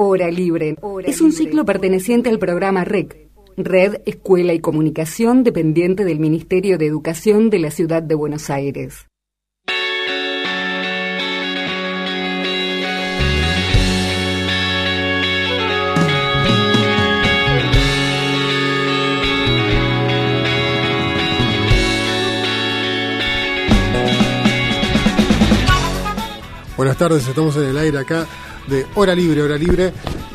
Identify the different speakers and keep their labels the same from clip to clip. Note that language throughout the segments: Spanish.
Speaker 1: Hora Libre. Es un ciclo perteneciente al programa REC, Red Escuela y Comunicación, dependiente del Ministerio de Educación de la Ciudad de Buenos Aires.
Speaker 2: Buenas tardes, estamos en el aire acá de Hora Libre, Hora Libre,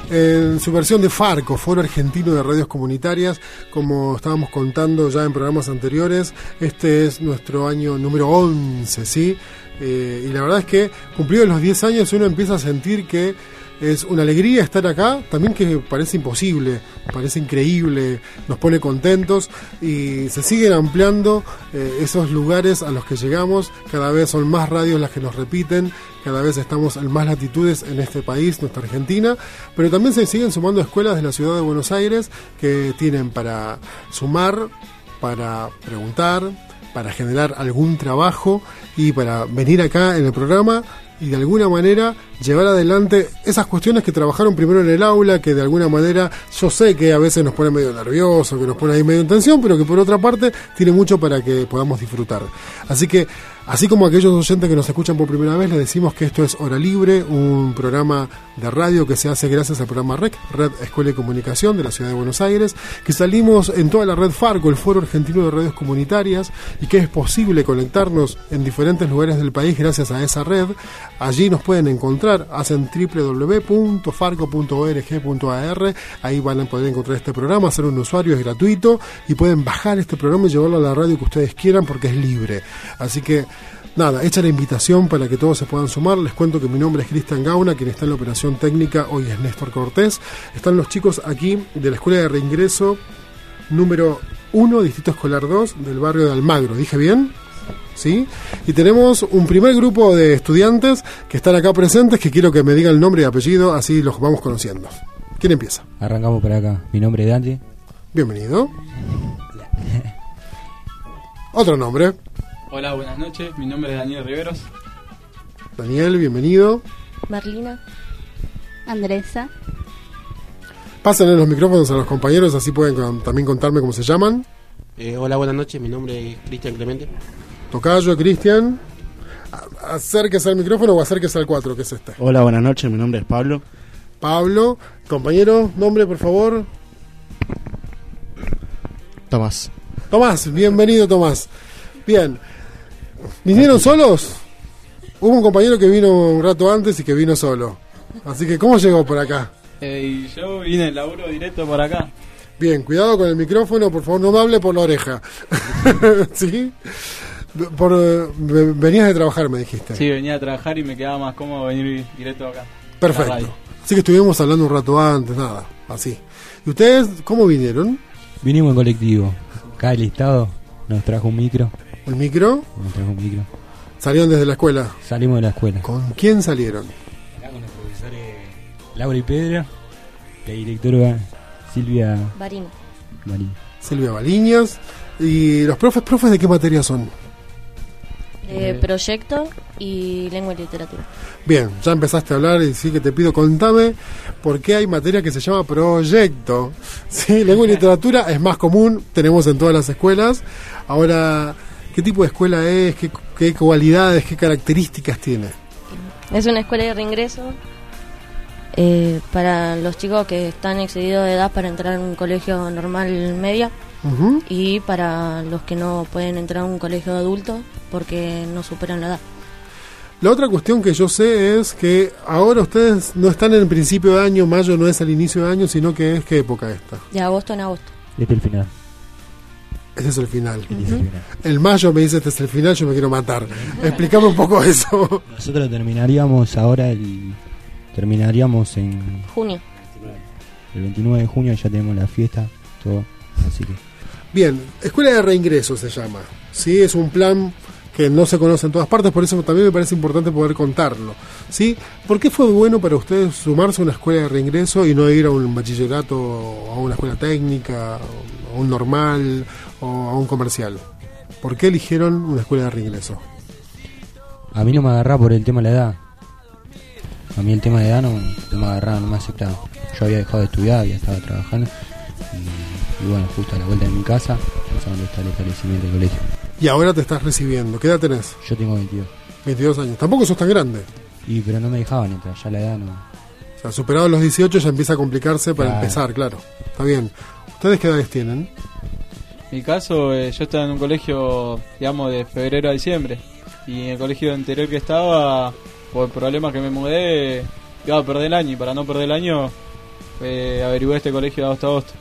Speaker 2: en su versión de Farco, Foro Argentino de Radios Comunitarias, como estábamos contando ya en programas anteriores, este es nuestro año número 11, ¿sí? Eh, y la verdad es que cumplidos los 10 años uno empieza a sentir que es una alegría estar acá, también que parece imposible, parece increíble, nos pone contentos y se siguen ampliando eh, esos lugares a los que llegamos, cada vez son más radios las que nos repiten, cada vez estamos en más latitudes en este país, nuestra Argentina, pero también se siguen sumando escuelas de la ciudad de Buenos Aires que tienen para sumar, para preguntar, para generar algún trabajo y para venir acá en el programa y de alguna manera llevar adelante esas cuestiones que trabajaron primero en el aula, que de alguna manera yo sé que a veces nos pone medio nervioso, que nos pone ahí medio en tensión, pero que por otra parte tiene mucho para que podamos disfrutar. Así que Así como aquellos oyentes que nos escuchan por primera vez, les decimos que esto es Hora Libre, un programa de radio que se hace gracias al programa REC, Red Escuela y Comunicación de la Ciudad de Buenos Aires, que salimos en toda la red Farco, el Foro Argentino de Radios Comunitarias, y que es posible conectarnos en diferentes lugares del país gracias a esa red. Allí nos pueden encontrar, hacen www.farco.org.ar, ahí van a poder encontrar este programa, hacer un usuario, es gratuito, y pueden bajar este programa y llevarlo a la radio que ustedes quieran porque es libre. Así que nada, hecha la invitación para que todos se puedan sumar. Les cuento que mi nombre es Cristian Gauna, quien está en la operación técnica hoy es Néstor Cortés. Están los chicos aquí de la Escuela de Reingreso número 1, Distrito Escolar 2, del barrio de Almagro. ¿Dije bien? ¿Sí? Y tenemos un primer grupo de estudiantes que están acá presentes, que quiero que me digan el nombre y apellido, así los vamos conociendo. ¿Quién empieza?
Speaker 3: Arrancamos por acá. Mi nombre es Dante.
Speaker 2: Bienvenido. Otro nombre.
Speaker 4: Hola, buenas noches. Mi nombre es Daniel Riveros.
Speaker 2: Daniel, bienvenido.
Speaker 5: Marlina.
Speaker 6: Andresa.
Speaker 2: Pásenle los micrófonos a los compañeros, así pueden con- también contarme cómo se llaman.
Speaker 7: Eh, hola, buenas noches. Mi nombre es Cristian Clemente.
Speaker 2: Tocayo, Cristian. Acérquese al micrófono o acérquese al 4, que es este.
Speaker 8: Hola, buenas noches. Mi nombre es Pablo.
Speaker 2: Pablo, compañero, nombre por favor.
Speaker 8: Tomás.
Speaker 2: Tomás, bienvenido Tomás. Bien, ¿vinieron solos? Hubo un compañero que vino un rato antes y que vino solo. Así que, ¿cómo llegó por acá?
Speaker 4: Eh, y yo vine el laburo directo por acá.
Speaker 2: Bien, cuidado con el micrófono, por favor, no me hable por la oreja. ¿Sí? Por, eh, ve- venías de trabajar, me dijiste.
Speaker 4: Sí, venía a trabajar y me quedaba más cómodo venir directo acá.
Speaker 2: Perfecto. Así que estuvimos hablando un rato antes, nada, así. ¿Y ustedes cómo vinieron?
Speaker 3: Vinimos en colectivo. Acá el Estado nos trajo un micro.
Speaker 2: ¿El micro?
Speaker 3: Trajo un micro.
Speaker 2: ¿Salieron desde la escuela?
Speaker 3: Salimos de la escuela.
Speaker 2: ¿Con quién salieron?
Speaker 3: Acá con los profesores Laura y Pedro. La directora Silvia
Speaker 5: Barina.
Speaker 3: Marín.
Speaker 2: Silvia Baliñas. ¿Y los profes, profes de qué materia son?
Speaker 5: Eh, proyecto y lengua y literatura.
Speaker 2: Bien, ya empezaste a hablar y sí que te pido, contame por qué hay materia que se llama proyecto. Sí, lengua y literatura es más común, tenemos en todas las escuelas. Ahora, ¿qué tipo de escuela es? ¿Qué, qué cualidades, qué características tiene?
Speaker 5: Es una escuela de reingreso eh, para los chicos que están excedidos de edad para entrar a un colegio normal media y para los que no pueden entrar a un colegio de adultos porque no superan la edad.
Speaker 2: La otra cuestión que yo sé es que ahora ustedes no están en el principio de año, mayo no es el inicio de año, sino que es qué época esta.
Speaker 5: De agosto en agosto.
Speaker 3: Es el final.
Speaker 2: Ese es el final.
Speaker 3: Este es el final.
Speaker 2: El mayo me dice este es el final, yo me quiero matar. Explícame un poco eso.
Speaker 3: Nosotros terminaríamos ahora el. Terminaríamos en
Speaker 5: Junio.
Speaker 3: el 29 de junio, ya tenemos la fiesta, todo. Así que.
Speaker 2: Bien, Escuela de Reingreso se llama. Sí, es un plan que no se conoce en todas partes, por eso también me parece importante poder contarlo. ¿Sí? ¿Por qué fue bueno para ustedes sumarse a una escuela de reingreso y no ir a un bachillerato a una escuela técnica, a un normal o a un comercial? ¿Por qué eligieron una escuela de reingreso?
Speaker 3: A mí no me agarra por el tema de la edad. A mí el tema de edad no, no me agarraba, no me aceptaba. Yo había dejado de estudiar, había estado trabajando. Y, y bueno, justo a la vuelta de mi casa, sé dónde está el establecimiento del colegio.
Speaker 2: Y ahora te estás recibiendo. ¿Qué edad tenés?
Speaker 3: Yo tengo 22.
Speaker 2: 22 años. Tampoco sos tan grande.
Speaker 3: Y pero no me dejaban entrar, ya la edad no.
Speaker 2: O sea, superado los 18 ya empieza a complicarse para
Speaker 3: Claro.
Speaker 2: empezar, claro. Está bien. ¿Ustedes qué edades tienen?
Speaker 4: Mi caso, eh, yo estaba en un colegio, digamos, de febrero a diciembre. Y en el colegio anterior que estaba, por problemas que me mudé, iba a perder el año. Y para no perder el año, eh, averigué este colegio de agosto a agosto.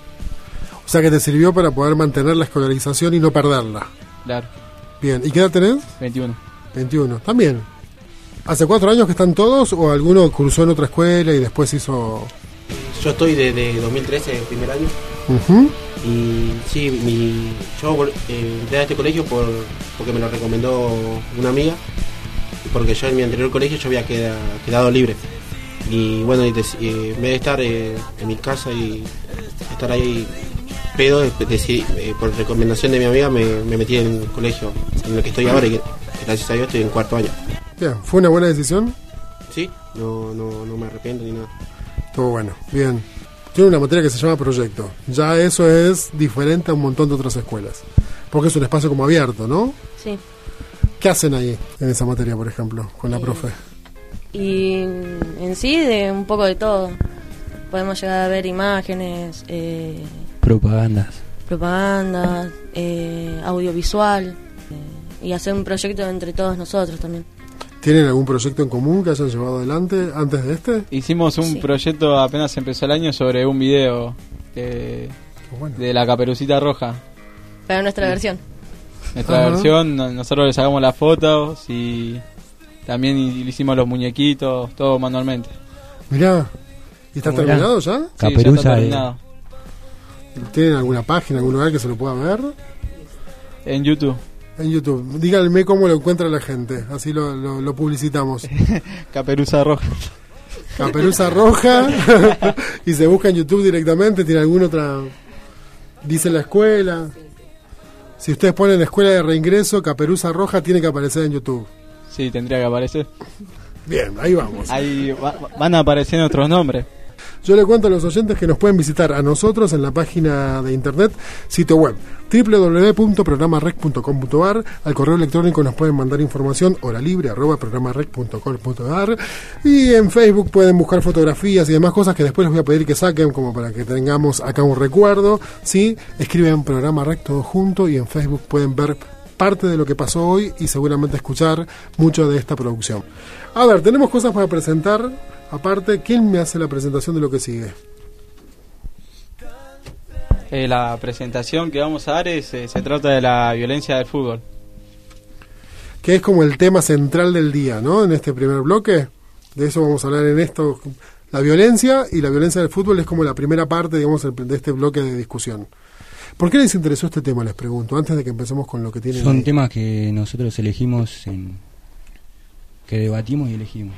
Speaker 2: O sea que te sirvió para poder mantener la escolarización y no perderla.
Speaker 4: Claro,
Speaker 2: Bien. ¿Y qué edad tenés?
Speaker 4: 21.
Speaker 2: 21. También. ¿Hace cuatro años que están todos o alguno cursó en otra escuela y después hizo...
Speaker 7: Yo estoy desde 2013, el primer año.
Speaker 2: Ujú.
Speaker 7: Y sí, mi, yo eh, entré a este colegio por, porque me lo recomendó una amiga. Porque yo en mi anterior colegio yo había queda- quedado libre. Y bueno, y dec- eh, en vez de estar eh, en mi casa y estar ahí pedo, eh, por recomendación de mi amiga me, me metí en el colegio en el que estoy ahora y gracias a Dios estoy en cuarto año.
Speaker 2: Bien. ¿Fue una buena decisión?
Speaker 7: Sí, no, no, no me arrepiento ni nada.
Speaker 2: Todo bueno. Bien. Tiene una materia que se llama proyecto. Ya eso es diferente a un montón de otras escuelas. Porque es un espacio como abierto, ¿no?
Speaker 5: Sí.
Speaker 2: ¿Qué hacen ahí en esa materia, por ejemplo, con la profe?
Speaker 5: Y en sí, de un poco de todo. Podemos llegar a ver imágenes, eh,
Speaker 3: Propagandas.
Speaker 5: propaganda, eh, audiovisual eh, y hacer un proyecto entre todos nosotros también.
Speaker 2: ¿Tienen algún proyecto en común que hayan llevado adelante antes de este?
Speaker 4: Hicimos un
Speaker 5: Sí.
Speaker 4: proyecto apenas empezó el año sobre un video eh,
Speaker 2: bueno.
Speaker 4: de la caperucita roja.
Speaker 5: Para nuestra versión.
Speaker 4: Nuestra
Speaker 2: Ajá.
Speaker 4: versión, no- nosotros le sacamos las fotos y también le hicimos los muñequitos, todo manualmente.
Speaker 2: Mirá. ¿Y está
Speaker 3: ¿Cómo
Speaker 2: terminado ya?
Speaker 4: Sí, ya
Speaker 3: Caperuza
Speaker 4: está
Speaker 3: de-
Speaker 4: terminado.
Speaker 2: ¿Tienen alguna página, algún lugar que se lo pueda ver?
Speaker 4: En YouTube.
Speaker 2: En YouTube. Díganme cómo lo encuentra la gente. Así lo, lo- lo publicitamos.
Speaker 4: Caperuza roja.
Speaker 2: Caperuza Roja. y se busca en YouTube directamente. ¿Tiene alguna otra? Dice la escuela. Si ustedes ponen la escuela de reingreso, Caperuza Roja tiene que aparecer en YouTube.
Speaker 4: Sí, tendría que aparecer.
Speaker 2: Bien, ahí vamos.
Speaker 4: Ahí va- van a aparecer nuestros nombres.
Speaker 2: Yo le cuento a los oyentes que nos pueden visitar a nosotros en la página de internet, sitio web www.programarec.com.ar, al correo electrónico nos pueden mandar información hora libre arroba programarec.com.ar y en Facebook pueden buscar fotografías y demás cosas que después les voy a pedir que saquen como para que tengamos acá un recuerdo, ¿sí? Escriben programa rec todo junto y en Facebook pueden ver parte de lo que pasó hoy y seguramente escuchar mucho de esta producción. A ver, tenemos cosas para presentar. Aparte, ¿quién me hace la presentación de lo que sigue?
Speaker 4: Eh, la presentación que vamos a dar es, eh, se trata de la violencia del fútbol.
Speaker 2: Que es como el tema central del día, ¿no? En este primer bloque. De eso vamos a hablar en esto. La violencia y la violencia del fútbol es como la primera parte, digamos, de este bloque de discusión. ¿Por qué les interesó este tema, les pregunto, antes de que empecemos con lo que tienen
Speaker 3: Son
Speaker 2: ahí?
Speaker 3: temas que nosotros elegimos, en, que debatimos y elegimos.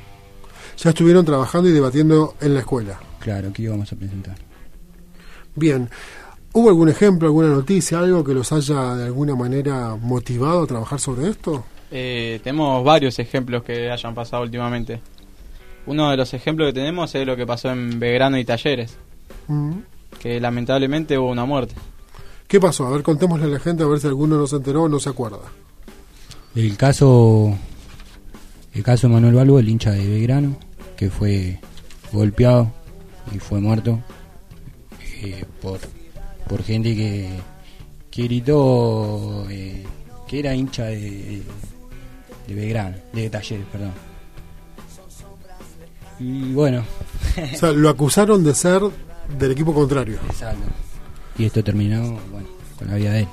Speaker 2: Ya estuvieron trabajando y debatiendo en la escuela.
Speaker 3: Claro, que íbamos a presentar.
Speaker 2: Bien. ¿Hubo algún ejemplo, alguna noticia, algo que los haya de alguna manera motivado a trabajar sobre esto?
Speaker 4: Eh, tenemos varios ejemplos que hayan pasado últimamente. Uno de los ejemplos que tenemos es lo que pasó en Belgrano y Talleres,
Speaker 2: Mm.
Speaker 4: que lamentablemente hubo una muerte.
Speaker 2: ¿Qué pasó? A ver, contémosle a la gente a ver si alguno no se enteró o no se acuerda.
Speaker 3: El caso, el caso de Manuel Balbo, el hincha de Belgrano, que fue golpeado y fue muerto eh, por, por gente que, que gritó eh, que era hincha de, de Belgrano, de Talleres, perdón. Y bueno,
Speaker 2: O sea, lo acusaron de ser del equipo contrario.
Speaker 3: exacto. Y esto terminó, bueno, con la vida de él.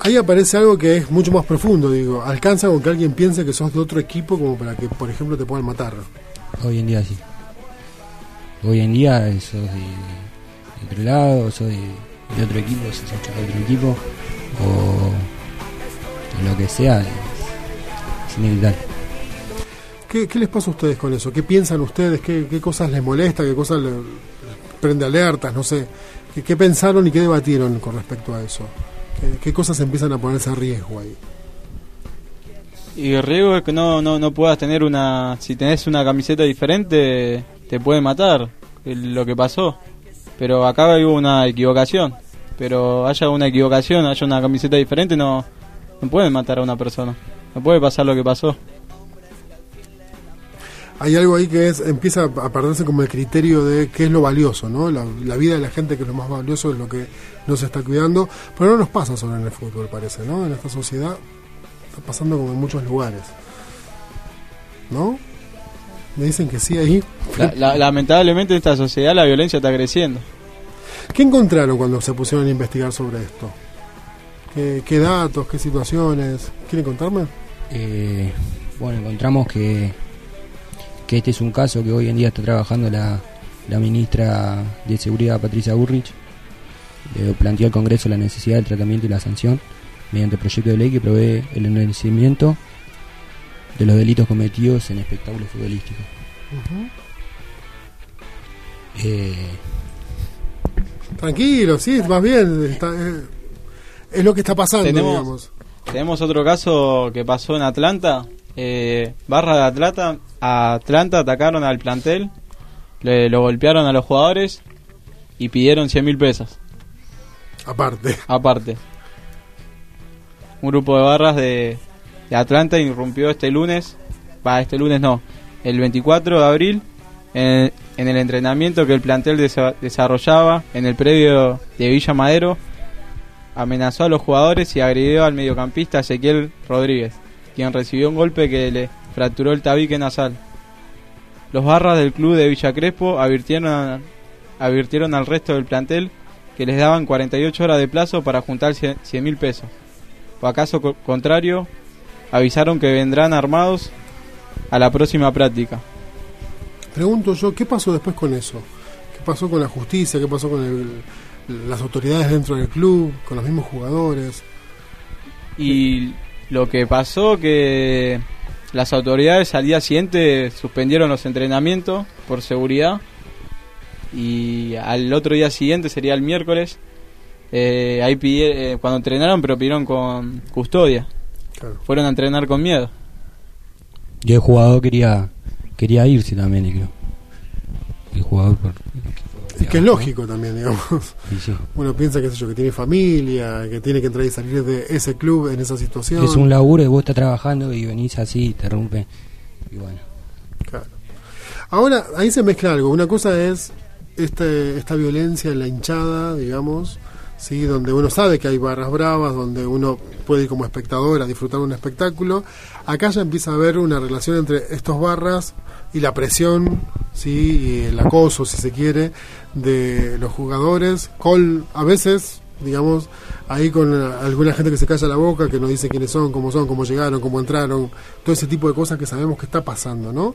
Speaker 2: Ahí aparece algo que es mucho más profundo, digo. Alcanza con que alguien piense que sos de otro equipo como para que, por ejemplo, te puedan matar.
Speaker 3: Hoy en día sí. Hoy en día sos de, otro lado, sos de, de otro equipo, sos de otro equipo, o, o lo que sea, es, es inevitable.
Speaker 2: ¿Qué, qué les pasa a ustedes con eso? ¿Qué piensan ustedes? ¿Qué, qué cosas les molesta? ¿Qué cosas les prende alertas? No sé. ¿Qué, qué pensaron y qué debatieron con respecto a eso? ¿Qué, cosas empiezan a ponerse a riesgo ahí?
Speaker 4: Y el riesgo es que no, no, no puedas tener una... Si tenés una camiseta diferente, te puede matar lo que pasó. Pero acá hubo una equivocación. Pero haya una equivocación, haya una camiseta diferente, no, no pueden matar a una persona. No puede pasar lo que pasó.
Speaker 2: Hay algo ahí que es empieza a perderse como el criterio de qué es lo valioso, ¿no? La, la vida de la gente que es lo más valioso es lo que no se está cuidando, pero no nos pasa solo en el fútbol, parece, ¿no? En esta sociedad está pasando como en muchos lugares, ¿no? Me dicen que sí ahí.
Speaker 4: La- la- lamentablemente en esta sociedad la violencia está creciendo.
Speaker 2: ¿Qué encontraron cuando se pusieron a investigar sobre esto? ¿Qué, qué datos, qué situaciones? ¿Quieren contarme?
Speaker 3: Eh, bueno, encontramos que, que este es un caso que hoy en día está trabajando la, la ministra de Seguridad, Patricia Burrich. Le planteó al Congreso la necesidad del tratamiento y la sanción mediante proyecto de ley que provee el endurecimiento de los delitos cometidos en espectáculos futbolísticos. Eh,
Speaker 2: Tranquilo, sí, más bien. está, eh, es lo que está pasando,
Speaker 4: Tenemos-
Speaker 2: digamos.
Speaker 4: Tenemos otro caso que pasó en Atlanta. Eh, barra de Atlanta, a Atlanta atacaron al plantel, le, lo golpearon a los jugadores y pidieron 100 mil pesos.
Speaker 2: Aparte.
Speaker 4: Aparte. Un grupo de barras de, de Atlanta irrumpió este lunes, va, este lunes no, el 24 de abril, en, en el entrenamiento que el plantel desa- desarrollaba en el predio de Villa Madero, amenazó a los jugadores y agredió al mediocampista Ezequiel Rodríguez, quien recibió un golpe que le fracturó el tabique nasal. Los barras del club de Villa Crespo advirtieron, advirtieron al resto del plantel que les daban 48 horas de plazo para juntar 100 mil pesos. O acaso co- contrario, avisaron que vendrán armados a la próxima práctica.
Speaker 2: Pregunto yo, ¿qué pasó después con eso? ¿Qué pasó con la justicia? ¿Qué pasó con el- las autoridades dentro del club? ¿Con los mismos jugadores?
Speaker 4: Y lo que pasó que las autoridades al día siguiente suspendieron los entrenamientos por seguridad y al otro día siguiente sería el miércoles eh, ahí eh, cuando entrenaron pero pidieron con custodia
Speaker 2: Claro.
Speaker 4: fueron a entrenar con miedo
Speaker 3: y el jugador quería quería irse también, creo. El jugador por,
Speaker 2: Y que es lógico también, digamos.
Speaker 3: y sí.
Speaker 2: Uno piensa, qué sé yo, que tiene familia, que tiene que entrar y salir de ese club en esa situación.
Speaker 3: Es un laburo y vos estás trabajando y venís así, te rompe. Y bueno,
Speaker 2: Claro. Ahora, ahí se mezcla algo. Una cosa es este, esta violencia en la hinchada, digamos, ¿sí? donde uno sabe que hay barras bravas, donde uno puede ir como espectador a disfrutar un espectáculo. Acá ya empieza a haber una relación entre estos barras y la presión, ¿sí? y el acoso, si se quiere, de los jugadores, con a veces digamos, ahí con alguna gente que se calla la boca, que no dice quiénes son, cómo son, cómo llegaron, cómo entraron, todo ese tipo de cosas que sabemos que está pasando, ¿no?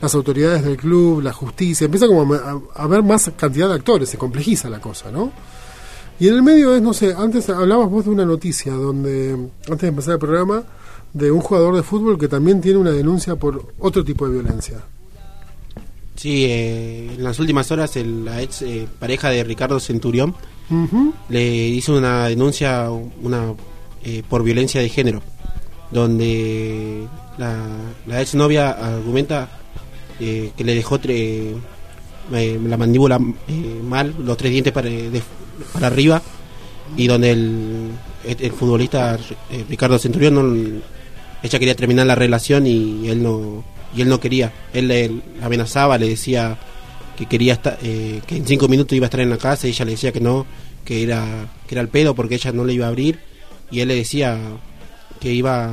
Speaker 2: Las autoridades del club, la justicia, empieza como a, a haber más cantidad de actores, se complejiza la cosa, ¿no? Y en el medio es, no sé, antes hablabas vos de una noticia donde, antes de empezar el programa, de un jugador de fútbol que también tiene una denuncia por otro tipo de violencia.
Speaker 7: Sí, eh, en las últimas horas el, la ex eh, pareja de Ricardo Centurión le hizo una denuncia una eh, por violencia de género, donde la, la ex novia argumenta eh, que le dejó tre- eh, la mandíbula eh, mal, los tres dientes para, de- para arriba, y donde el, el, futbolista eh, Ricardo Centurión ella quería terminar la relación y él no y él no quería, él le amenazaba, le decía que quería estar, eh, que en cinco minutos iba a estar en la casa y ella le decía que no, que era que era el pedo porque ella no le iba a abrir y él le decía que iba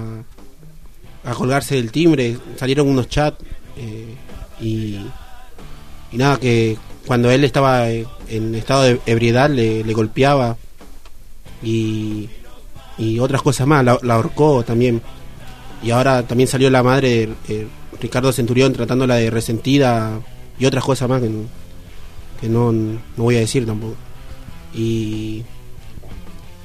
Speaker 7: a colgarse del timbre, salieron unos chats eh, y, y nada que cuando él estaba en estado de ebriedad le, le golpeaba y, y otras cosas más, la, ahorcó también y ahora también salió la madre eh, Ricardo Centurión tratándola de resentida y otras cosas más que, no- que no, no voy a decir tampoco. Y,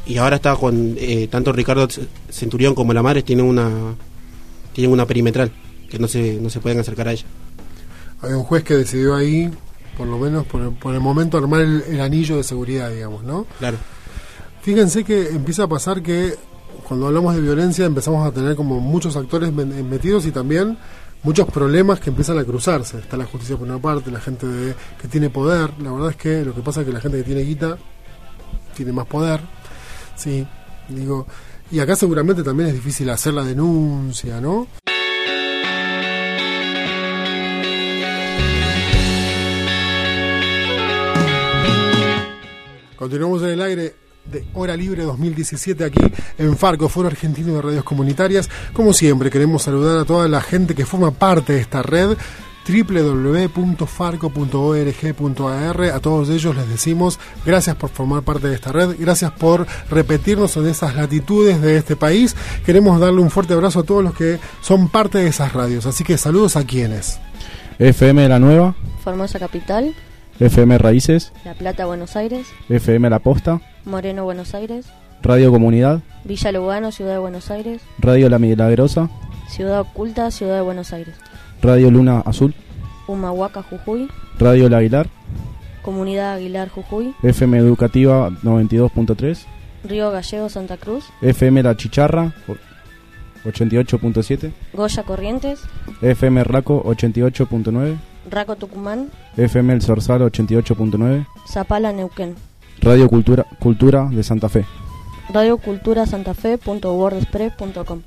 Speaker 7: y ahora está con eh, tanto Ricardo Centurión como la madre tienen una tienen una perimetral que no se no se pueden acercar a ella.
Speaker 2: Hay un juez que decidió ahí, por lo menos por el, por el momento, armar el, el anillo de seguridad, digamos, ¿no?
Speaker 7: Claro.
Speaker 2: Fíjense que empieza a pasar que cuando hablamos de violencia empezamos a tener como muchos actores metidos y también muchos problemas que empiezan a cruzarse. Está la justicia por una parte, la gente de, que tiene poder. La verdad es que lo que pasa es que la gente que tiene guita tiene más poder. Sí, digo. Y acá seguramente también es difícil hacer la denuncia, ¿no? Continuamos en el aire de Hora Libre 2017 aquí en Farco, Foro Argentino de Radios Comunitarias. Como siempre, queremos saludar a toda la gente que forma parte de esta red www.farco.org.ar. A todos ellos les decimos gracias por formar parte de esta red, gracias por repetirnos en esas latitudes de este país. Queremos darle un fuerte abrazo a todos los que son parte de esas radios. Así que saludos a quienes.
Speaker 9: FM La Nueva.
Speaker 5: Formosa Capital.
Speaker 9: FM Raíces.
Speaker 5: La Plata, Buenos Aires.
Speaker 9: FM La Posta.
Speaker 5: Moreno, Buenos Aires.
Speaker 9: Radio Comunidad.
Speaker 5: Villa Lugano, Ciudad de Buenos Aires.
Speaker 9: Radio La Milagrosa.
Speaker 5: Ciudad Oculta, Ciudad de Buenos Aires.
Speaker 9: Radio Luna Azul.
Speaker 5: Humahuaca, Jujuy.
Speaker 9: Radio La Aguilar.
Speaker 5: Comunidad Aguilar, Jujuy.
Speaker 9: FM Educativa 92.3.
Speaker 5: Río Gallego, Santa Cruz.
Speaker 9: FM La Chicharra 88.7.
Speaker 5: Goya Corrientes.
Speaker 9: FM Raco 88.9.
Speaker 5: Raco Tucumán.
Speaker 9: FM El Zorzal 88.9.
Speaker 5: Zapala Neuquén.
Speaker 9: Radio Cultura, Cultura de Santa Fe.
Speaker 5: Radio Cultura Santa Fe.wordpress.com.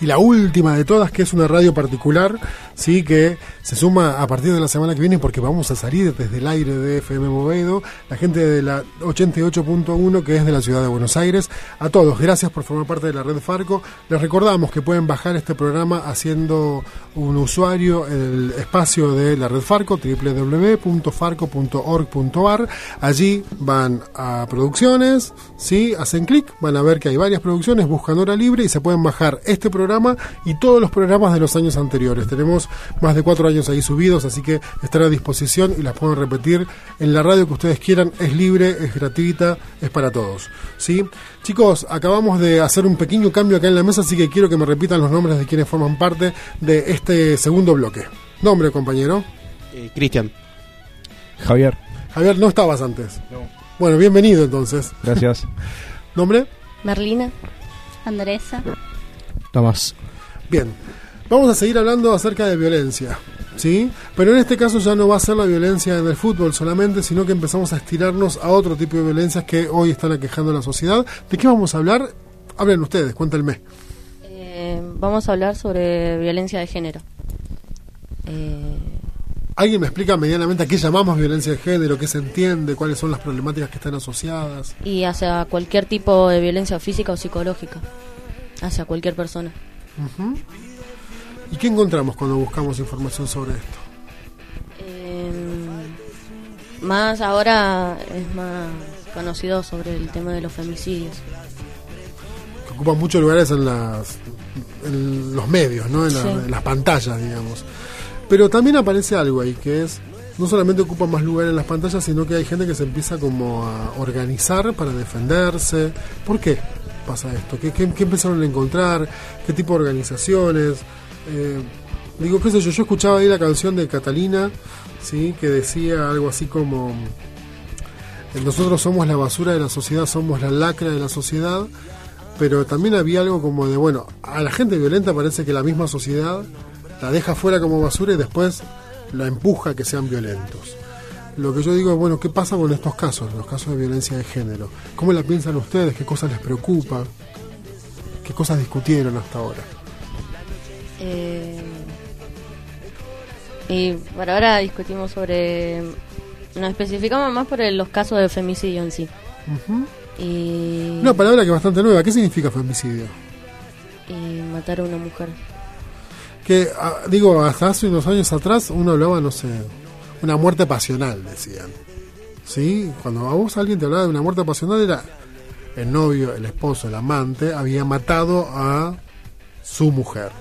Speaker 2: Y la última de todas, que es una radio particular, sí que se suma a partir de la semana que viene porque vamos a salir desde el aire de FM Movedo, la gente de la 88.1 que es de la ciudad de Buenos Aires. A todos, gracias por formar parte de la red Farco. Les recordamos que pueden bajar este programa haciendo un usuario en el espacio de la red Farco, www.farco.org.ar. Allí van a producciones, ¿sí? hacen clic, van a ver que hay varias producciones, buscan hora libre y se pueden bajar este programa y todos los programas de los años anteriores. Tenemos más de cuatro años ahí subidos, así que estará a disposición y las pueden repetir en la radio que ustedes quieran. Es libre, es gratuita, es para todos. ¿sí? Chicos, acabamos de hacer un pequeño cambio acá en la mesa, así que quiero que me repitan los nombres de quienes forman parte de este segundo bloque. Nombre, compañero.
Speaker 7: Eh, Cristian.
Speaker 9: Javier.
Speaker 2: Javier, no estabas antes. No. Bueno, bienvenido entonces.
Speaker 9: Gracias.
Speaker 2: ¿Nombre?
Speaker 5: Merlina.
Speaker 6: Andresa.
Speaker 9: Tomás.
Speaker 2: Bien. Vamos a seguir hablando acerca de violencia, ¿sí? Pero en este caso ya no va a ser la violencia en el fútbol solamente, sino que empezamos a estirarnos a otro tipo de violencias que hoy están aquejando a la sociedad. ¿De qué vamos a hablar? Hablen ustedes, cuéntenme.
Speaker 5: Eh, vamos a hablar sobre violencia de género.
Speaker 2: Eh... ¿Alguien me explica medianamente a qué llamamos violencia de género, qué se entiende, cuáles son las problemáticas que están asociadas?
Speaker 5: Y hacia cualquier tipo de violencia física o psicológica, hacia cualquier persona.
Speaker 2: ¿Y qué encontramos cuando buscamos información sobre esto?
Speaker 5: Em, más ahora es más conocido sobre el tema de los femicidios.
Speaker 2: Que ocupan muchos lugares en, las, en los medios, ¿no? En, las pantallas, digamos. Pero también aparece algo ahí, que es, no solamente ocupan más lugar en las pantallas, sino que hay gente que se empieza como a organizar para defenderse. ¿Por qué pasa esto? ¿Qué, qué, empezaron a encontrar? ¿Qué tipo de organizaciones? Eh, digo, qué sé yo, yo escuchaba ahí la canción de Catalina, ¿sí? que decía algo así como, eh, nosotros somos la basura de la sociedad, somos la lacra de la sociedad, pero también había algo como de, bueno, a la gente violenta parece que la misma sociedad la deja fuera como basura y después la empuja a que sean violentos. Lo que yo digo es, bueno, ¿qué pasa con estos casos, los casos de violencia de género? ¿Cómo la piensan ustedes? ¿Qué cosas les preocupa? ¿Qué cosas discutieron hasta ahora?
Speaker 5: Eh, y por ahora discutimos sobre. Nos especificamos más por los casos de femicidio en sí. y,
Speaker 2: Una palabra que es bastante nueva. ¿Qué significa femicidio?
Speaker 5: Y matar a una mujer.
Speaker 2: Que, ah, digo, hasta hace unos años atrás uno hablaba, no sé, una muerte pasional, decían. ¿Sí? Cuando a vos alguien te hablaba de una muerte pasional era el novio, el esposo, el amante había matado a su mujer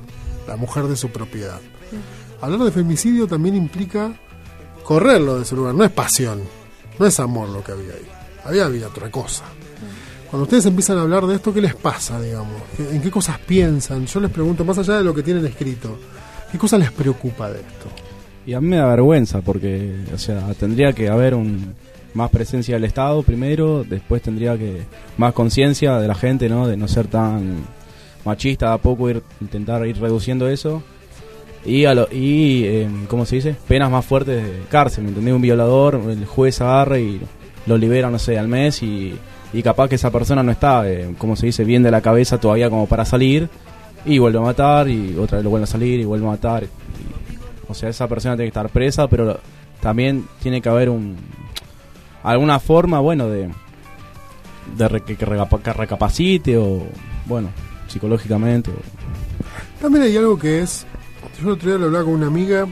Speaker 2: la mujer de su propiedad. Hablar de femicidio también implica correrlo de ese lugar, no es pasión, no es amor lo que había ahí, había, había otra cosa. Cuando ustedes empiezan a hablar de esto, ¿qué les pasa, digamos? ¿En qué cosas piensan? Yo les pregunto, más allá de lo que tienen escrito, ¿qué cosa les preocupa de esto?
Speaker 9: Y a mí me da vergüenza porque, o sea, tendría que haber un, más presencia del Estado primero, después tendría que más conciencia de la gente, ¿no? De no ser tan machista, a poco ir intentar ir reduciendo eso y a lo, y eh, ¿cómo se dice? Penas más fuertes de cárcel, ¿me entendés? Un violador, el juez agarra y lo libera, no sé, al mes y, y capaz que esa persona no está, eh, como se dice, bien de la cabeza todavía como para salir y vuelve a matar y otra vez lo vuelve a salir y vuelve a matar. O sea, esa persona tiene que estar presa, pero también tiene que haber un alguna forma, bueno, de, de que, recapacite o, bueno, psicológicamente.
Speaker 2: También hay algo que es, yo el otro día lo hablaba con una amiga,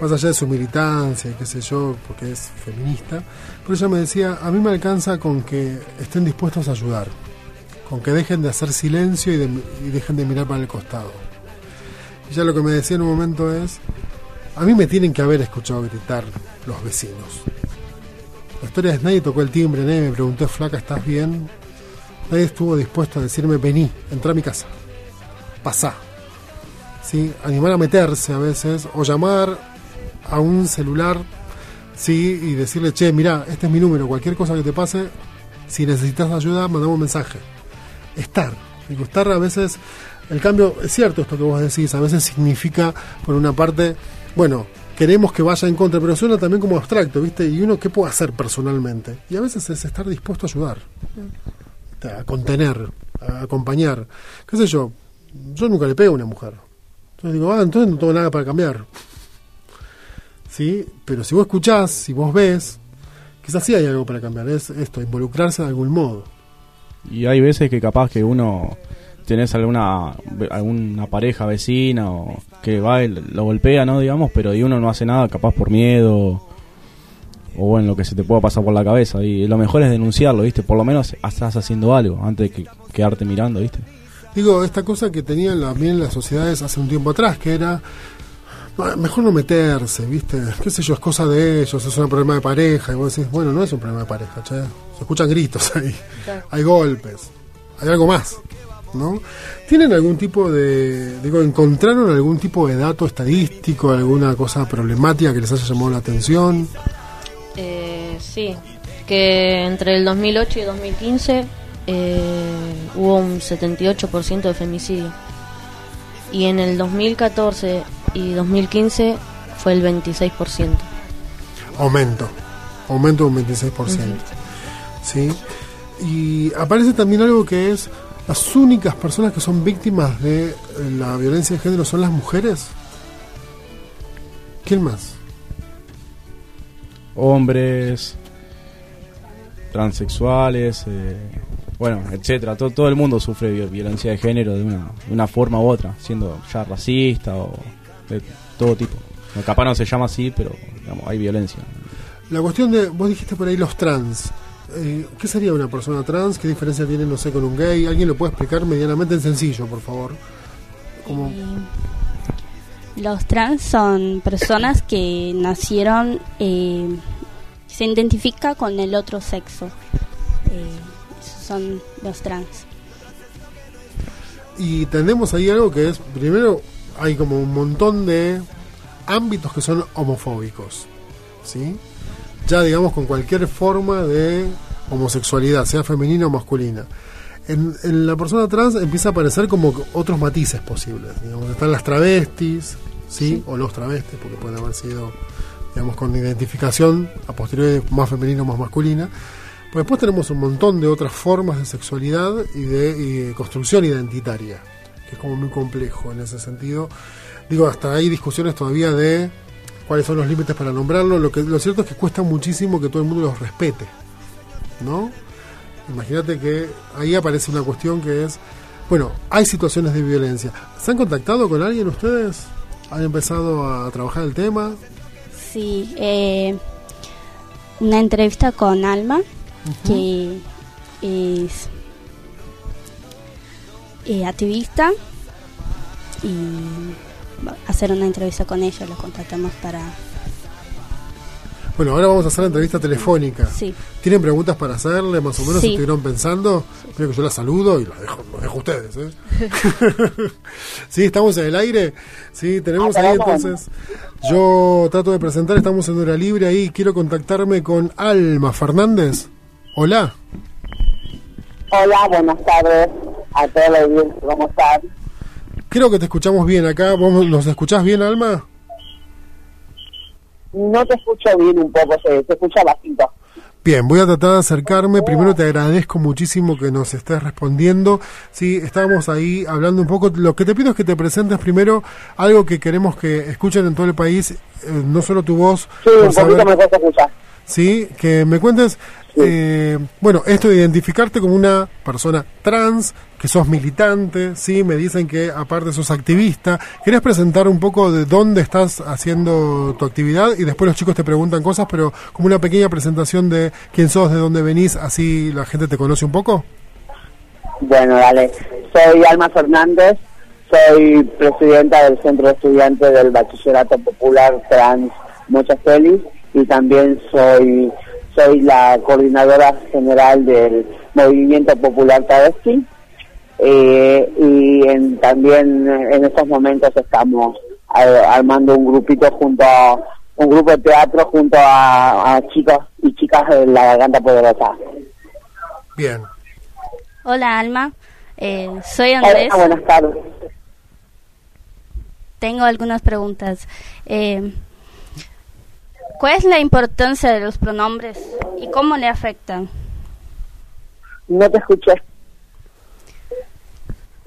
Speaker 2: más allá de su militancia qué sé yo, porque es feminista, pero ella me decía, a mí me alcanza con que estén dispuestos a ayudar, con que dejen de hacer silencio y, y dejen de mirar para el costado. Y ya lo que me decía en un momento es, a mí me tienen que haber escuchado gritar los vecinos. La historia es nadie tocó el timbre, nadie me preguntó, flaca, ¿estás bien? Nadie estuvo dispuesto a decirme, vení, entra a mi casa, pasá. ¿Sí? Animar a meterse a veces, o llamar a un celular, ¿sí? Y decirle, che, mira, este es mi número, cualquier cosa que te pase, si necesitas ayuda, mandame un mensaje. Estar. Digo, estar a veces, el cambio, es cierto esto que vos decís, a veces significa, por una parte, bueno, queremos que vaya en contra, pero suena también como abstracto, ¿viste? Y uno, ¿qué puede hacer personalmente? Y a veces es estar dispuesto a ayudar, a contener, a acompañar. ¿Qué sé yo? Yo nunca le pego a una mujer. Entonces digo, ah, entonces no tengo nada para cambiar. ¿Sí? Pero si vos escuchás, si vos ves, quizás sí hay algo para cambiar. Es esto, involucrarse de algún modo.
Speaker 9: Y hay veces que capaz que uno tenés alguna alguna pareja vecina o que va y lo golpea, ¿no? Digamos, pero y uno no hace nada, capaz por miedo o bueno, lo que se te pueda pasar por la cabeza. Y lo mejor es denunciarlo, ¿viste? Por lo menos estás haciendo algo antes de que quedarte mirando, ¿viste?
Speaker 2: Digo, esta cosa que tenían también las sociedades hace un tiempo atrás, que era mejor no meterse, ¿viste? ¿Qué sé yo? Es cosa de ellos, es un problema de pareja. Y vos decís, bueno, no es un problema de pareja, che. Se escuchan gritos ahí, hay golpes, hay algo más. ¿No? ¿Tienen algún tipo de, digo, encontraron algún tipo de dato estadístico, alguna cosa problemática que les haya llamado la atención?
Speaker 5: Eh, sí, que entre el 2008 y 2015 eh, hubo un 78% de femicidio. Y en el 2014 y 2015 fue el 26%.
Speaker 2: Aumento, aumento un 26%. ¿Sí? Y aparece también algo que es las únicas personas que son víctimas de la violencia de género son las mujeres. ¿Quién más?
Speaker 9: Hombres, transexuales, eh, bueno, etcétera. Todo, todo el mundo sufre violencia de género de una, una forma u otra, siendo ya racista o de todo tipo. capaz no se llama así, pero digamos, hay violencia.
Speaker 2: La cuestión de, vos dijiste por ahí los trans. Eh, ¿Qué sería una persona trans? ¿Qué diferencia tiene, no sé, con un gay? ¿Alguien lo puede explicar medianamente en sencillo, por favor?
Speaker 6: los trans son personas que nacieron, eh, se identifica con el otro sexo. Eh, son los trans.
Speaker 2: Y tenemos ahí algo que es, primero, hay como un montón de ámbitos que son homofóbicos, ¿sí? Ya digamos con cualquier forma de homosexualidad, sea femenina o masculina. En, la persona trans empieza a aparecer como otros matices posibles. Digamos, están las travestis, ¿sí? O los travestis, porque pueden haber sido, digamos, con identificación a posteriori más femenina o más masculina. Pues después tenemos un montón de otras formas de sexualidad y de, construcción identitaria, que es como muy complejo en ese sentido. Digo, hasta hay discusiones todavía de cuáles son los límites para nombrarlo. Lo, que, lo cierto es que cuesta muchísimo que todo el mundo los respete, ¿no? Imagínate que ahí aparece una cuestión que es, bueno, hay situaciones de violencia. ¿Se han contactado con alguien ustedes? ¿Han empezado a trabajar el tema?
Speaker 6: Sí, eh, una entrevista con Alma, que es eh, activista y hacer una entrevista con ella, lo contactamos para...
Speaker 2: Bueno, ahora vamos a hacer la entrevista telefónica.
Speaker 6: Sí.
Speaker 2: ¿Tienen preguntas para hacerle? Más o menos
Speaker 6: Sí.
Speaker 2: estuvieron pensando. Creo que yo la saludo y la dejo, los dejo a ustedes. ¿eh? sí, estamos en el aire. Sí, tenemos ahí entonces. Yo trato de presentar, estamos en hora libre ahí. Quiero contactarme con Alma Fernández. Hola.
Speaker 10: Hola, buenas tardes a todos los. ¿Cómo están?
Speaker 2: Creo que te escuchamos bien acá. ¿Vos ¿Nos escuchás bien, Alma?
Speaker 10: No te escucho bien un poco, se, se escucha bajito.
Speaker 2: Bien, voy a tratar de acercarme. Primero te agradezco muchísimo que nos estés respondiendo. Sí, estábamos ahí hablando un poco. Lo que te pido es que te presentes primero algo que queremos que escuchen en todo el país, eh, no solo tu voz.
Speaker 10: Sí, un poquito
Speaker 2: saber-
Speaker 10: mejor se escucha.
Speaker 2: Sí, que me cuentes, eh, bueno, esto de identificarte como una persona trans, que sos militante, sí, me dicen que aparte sos activista. ¿Querés presentar un poco de dónde estás haciendo tu actividad? Y después los chicos te preguntan cosas, pero como una pequeña presentación de quién sos, de dónde venís, así la gente te conoce un poco.
Speaker 10: Bueno, dale. Soy Alma Fernández, soy presidenta del Centro de Estudiantes del Bachillerato Popular Trans Muchas Feliz y también soy soy la coordinadora general del Movimiento Popular Travesti. Eh, y en- también eh, en estos momentos estamos eh, armando un grupito junto a un grupo de teatro junto a, a chicos y chicas de la Garganta Poderosa.
Speaker 2: Bien.
Speaker 6: Hola Alma, Eh, soy Andrés.
Speaker 10: Hola, buenas tardes.
Speaker 6: Tengo algunas preguntas. Eh, ¿Cuál es la importancia de los pronombres y cómo le afectan?
Speaker 10: No te escuché.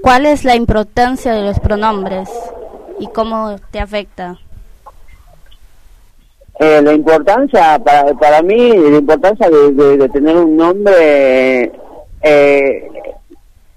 Speaker 6: ¿Cuál es la importancia de los pronombres y cómo te afecta?
Speaker 10: Eh, la importancia, para, para mí, la importancia de, de- de tener un nombre, eh,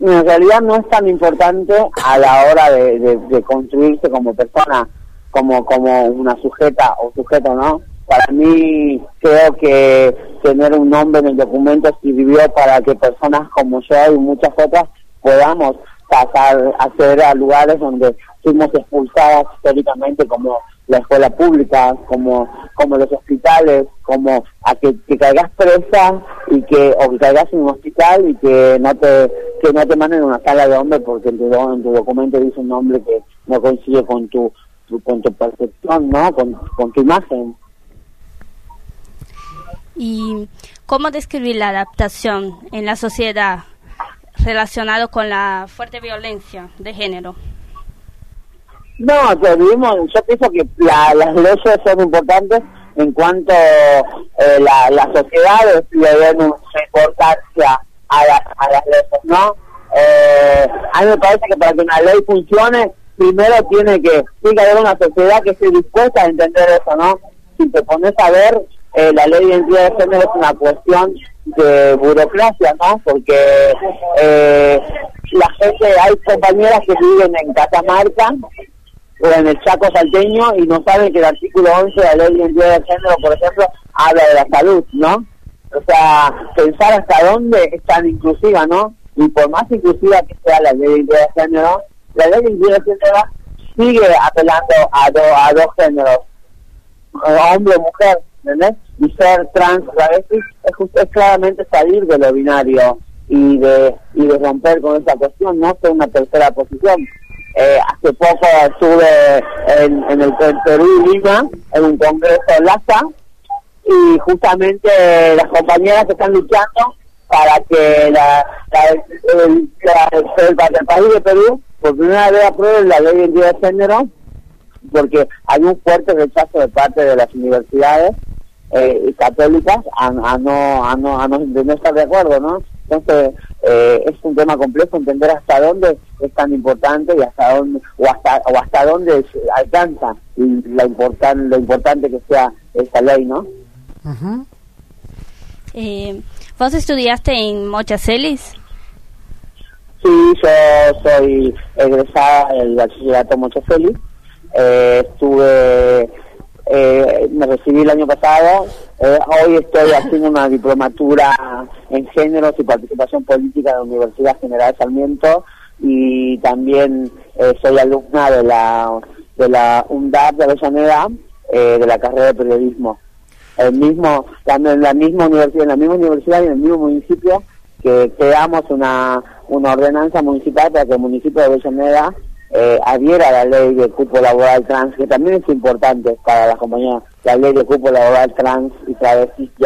Speaker 10: en realidad no es tan importante a la hora de, de- de construirse como persona, como, como una sujeta o sujeto, ¿no? Para mí, creo que tener un nombre en el documento sirvió para que personas como yo y muchas otras podamos pasar, acceder a lugares donde fuimos expulsadas históricamente como la escuela pública, como, como los hospitales, como a que, que caigas presa y que, o que caigas en un hospital y que no te, que no te manden a una sala de hombre porque en tu, en tu documento dice un nombre que no coincide con tu, tu- con tu percepción, ¿no? Con, con tu imagen.
Speaker 6: ¿Y cómo describir la adaptación en la sociedad relacionado con la fuerte violencia de género?
Speaker 10: No, vivimos, yo pienso que la- las leyes son importantes en cuanto eh, la, las sociedades le den importancia a, la- a las leyes, ¿no? Eh, a mí me parece que para que una ley funcione, primero tiene que, tiene que haber una sociedad que esté dispuesta a entender eso, ¿no? Si te pones a ver, eh, la ley de identidad de género es una cuestión de burocracia, ¿no? Porque eh, la gente, hay compañeras que viven en Catamarca o en el Chaco salteño y no saben que el artículo 11 de la ley de identidad de género, por ejemplo, habla de la salud, ¿no? O sea, pensar hasta dónde es tan inclusiva, ¿no? Y por más inclusiva que sea la ley de identidad de género, la ley de identidad de género sigue apelando a, do- a dos géneros, hombre o mujer, ¿entendés? Y ser trans o es, just- es claramente salir de lo binario y de, y de romper con esa cuestión, no ser una tercera posición. Eh, hace poco estuve en, en el Perú Lima en un congreso en LASA y justamente las compañeras están luchando para que la, el, la- el país de Perú por primera vez apruebe la ley de identidad de género porque hay un fuerte rechazo de parte de las universidades eh, católicas a, a no a no a no, de no estar de acuerdo no entonces eh, es un tema complejo entender hasta dónde es tan importante y hasta dónde o hasta o hasta dónde alcanza la importan lo importante que sea esta ley no.
Speaker 6: Eh, ¿Vos estudiaste en Mochacelis?
Speaker 10: Sí, yo soy egresada del bachillerato Mochefeli. Eh, estuve, eh, me recibí el año pasado. Eh, hoy estoy haciendo una diplomatura en géneros y participación política de la Universidad General Sarmiento y también eh, soy alumna de la de la UNDAP de Avellaneda eh, de la carrera de periodismo. el mismo, la, la misma universidad, en la misma universidad y en el mismo municipio que creamos una, una ordenanza municipal para que el municipio de Avellaneda eh, adhiera a la ley de cupo laboral trans, que también es importante para las compañías, la ley de cupo laboral trans y travestis y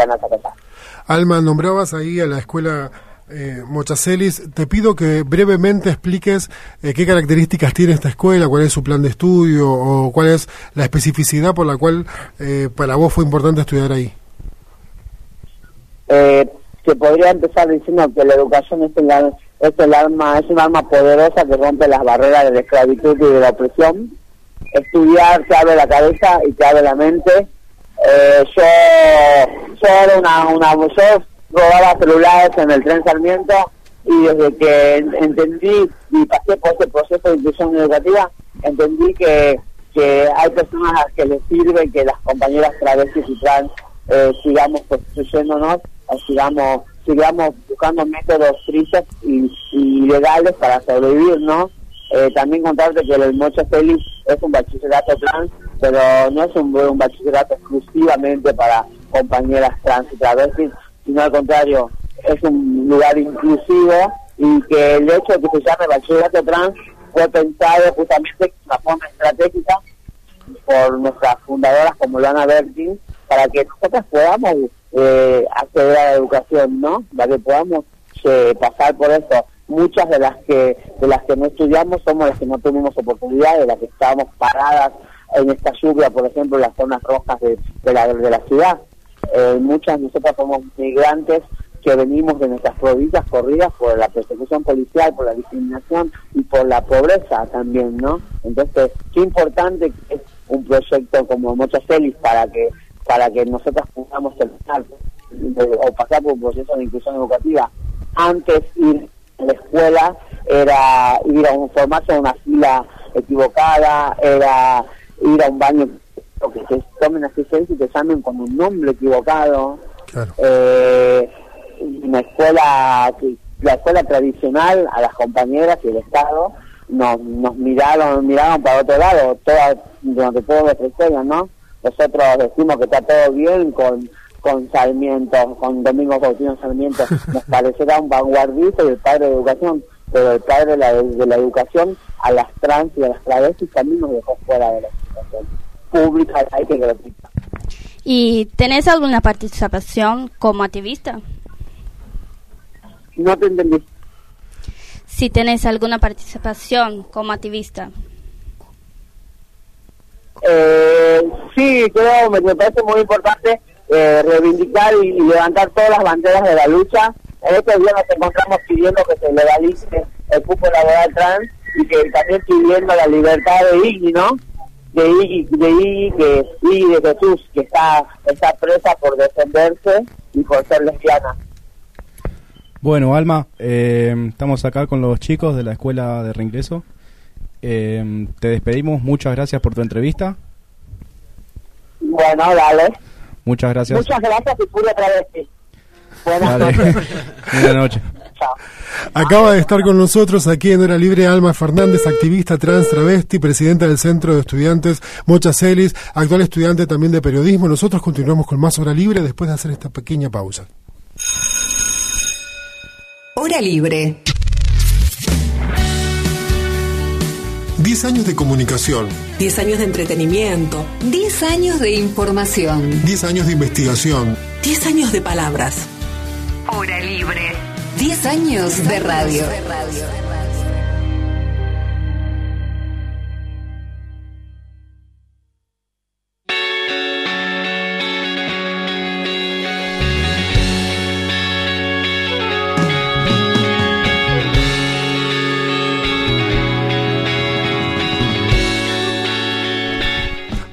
Speaker 2: Alma, nombrabas ahí a la escuela eh, Mochacelis, te pido que brevemente expliques eh, qué características tiene esta escuela, cuál es su plan de estudio o cuál es la especificidad por la cual eh, para vos fue importante estudiar ahí.
Speaker 10: Eh, se podría empezar diciendo que la educación es, el, es, el arma, es un arma poderosa que rompe las barreras de la esclavitud y de la opresión. Estudiar te abre la cabeza y te abre la mente. yo, yo era una, una robaba celulares en el tren Sarmiento y desde que entendí y pasé por ese proceso de inclusión educativa, entendí que, que hay personas a las que les sirve que las compañeras travestis y trans eh, sigamos constituyéndonos o sigamos, sigamos buscando métodos tristes y, legales para sobrevivir, ¿no? Eh, también contarte que el Mocha Félix es un bachillerato trans, pero no es un, un bachillerato exclusivamente para compañeras trans y travestis, sino al contrario, es un lugar inclusivo y que el hecho de que se llame bachillerato trans fue pensado justamente de una forma estratégica por nuestras fundadoras como Lana Bertin para que nosotros podamos eh, acceder a la educación, ¿no? Para que podamos eh, pasar por eso. Muchas de las que de las que no estudiamos somos las que no tuvimos oportunidad, de las que estábamos paradas en esta lluvia, por ejemplo, en las zonas rojas de, de, la, de la ciudad. Eh, muchas de nosotras somos migrantes que venimos de nuestras provincias corridas por la persecución policial, por la discriminación y por la pobreza también, ¿no? Entonces, qué importante es un proyecto como Mochacelis para que para que nosotras podamos terminar o pasar por un proceso de inclusión educativa. Antes ir a la escuela era ir a un, formarse en una fila equivocada, era ir a un baño que se tomen asistencia y te llamen con un nombre equivocado. Eh, la escuela, la escuela tradicional, a las compañeras y el Estado nos, nos miraron, miraron para otro lado, toda, durante toda nuestra historia, ¿no? Nosotros decimos que está todo bien con con Sarmiento, con Domingo Faustino Sarmiento, nos parecerá un vanguardista y el padre de educación, pero el padre de la, de la educación a las trans y a las travestis también nos dejó fuera de la educación pública hay que gratuita.
Speaker 6: ¿Y tenés alguna participación como activista?
Speaker 10: No te entendí.
Speaker 6: Si tenés alguna participación como activista.
Speaker 10: Eh, sí, creo, me, parece muy importante eh, reivindicar y, levantar todas las banderas de la lucha. En estos días nos encontramos pidiendo que se legalice el cupo laboral trans y que también pidiendo la libertad de Iggy, ¿no? de Iggy, de que de Jesús, que está, está presa por defenderse y por ser lesbiana.
Speaker 9: Bueno, Alma, eh, estamos acá con los chicos de la escuela de reingreso. Eh, te despedimos, muchas gracias por tu entrevista.
Speaker 10: Bueno, dale.
Speaker 9: Muchas gracias.
Speaker 10: Muchas gracias y pura travesti.
Speaker 9: Buenas noches. Buenas noches.
Speaker 2: Acaba de estar con nosotros aquí en Hora Libre Alma Fernández, activista trans travesti, presidenta del Centro de Estudiantes Mocha Celis, actual estudiante también de periodismo. Nosotros continuamos con más Hora Libre después de hacer esta pequeña pausa.
Speaker 1: Hora Libre.
Speaker 2: 10 años de comunicación.
Speaker 1: 10 años de entretenimiento. 10 años de información.
Speaker 2: 10 años de investigación.
Speaker 1: 10 años de palabras. Hora Libre. 10 años de radio.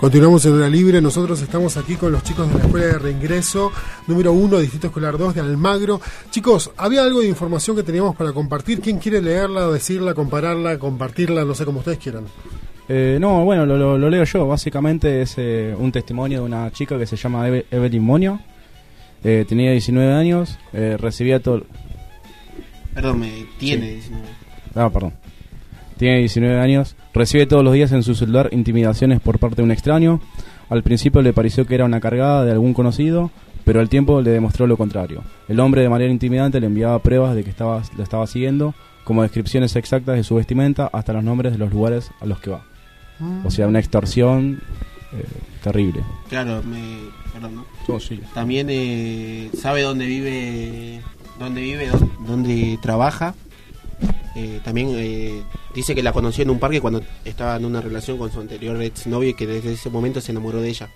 Speaker 2: Continuamos en Hora Libre, nosotros estamos aquí con los chicos de la Escuela de Reingreso, número 1, Distrito Escolar 2 de Almagro. Chicos, había algo de información que teníamos para compartir. ¿Quién quiere leerla, decirla, compararla, compartirla? No sé, como ustedes quieran.
Speaker 9: Eh, no, bueno, lo, leo yo. Básicamente es eh, un testimonio de una chica que se llama Evelyn Monio. Eh, tenía 19 años, recibía todo...
Speaker 7: Perdón, me tiene 19.
Speaker 9: Ah, perdón. Tiene 19 años, recibe todos los días en su celular intimidaciones por parte de un extraño. Al principio le pareció que era una cargada de algún conocido, pero al tiempo le demostró lo contrario. El hombre de manera intimidante le enviaba pruebas de que estaba, lo estaba siguiendo, como descripciones exactas de su vestimenta hasta los nombres de los lugares a los que va. O sea, una extorsión eh, terrible.
Speaker 7: Claro, me, perdón, ¿no?
Speaker 9: Oh, sí.
Speaker 7: También eh, sabe dónde vive, dónde vive, dónde, dónde trabaja. Eh, también eh, dice que la conoció en un parque cuando estaba en una relación con su anterior exnovio y que desde ese momento se enamoró de ella.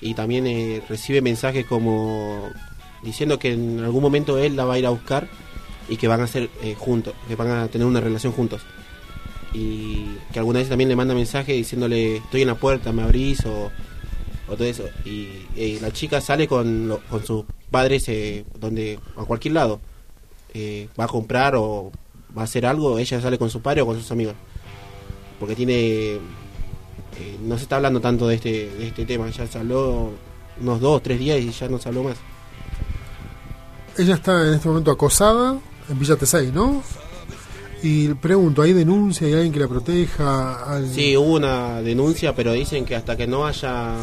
Speaker 7: Y también eh, recibe mensajes como diciendo que en algún momento él la va a ir a buscar y que van a ser juntos, que van a tener una relación juntos. Y que alguna vez también le manda mensaje diciéndole estoy en la puerta, me abrís o, o todo eso. Y la chica sale con, con sus padres donde a cualquier lado. Va a comprar o va a hacer algo, ella sale con su padre o con sus amigos. Porque tiene... eh, no se está hablando tanto de este, de este tema, ya se habló unos dos, tres días y ya no se habló más.
Speaker 2: Ella está en este momento acosada en Villa Tesey, ¿no? Y pregunto, ¿hay denuncia? ¿Hay alguien que la proteja? ¿Al-
Speaker 7: Sí, hubo una denuncia, pero dicen que hasta que no haya...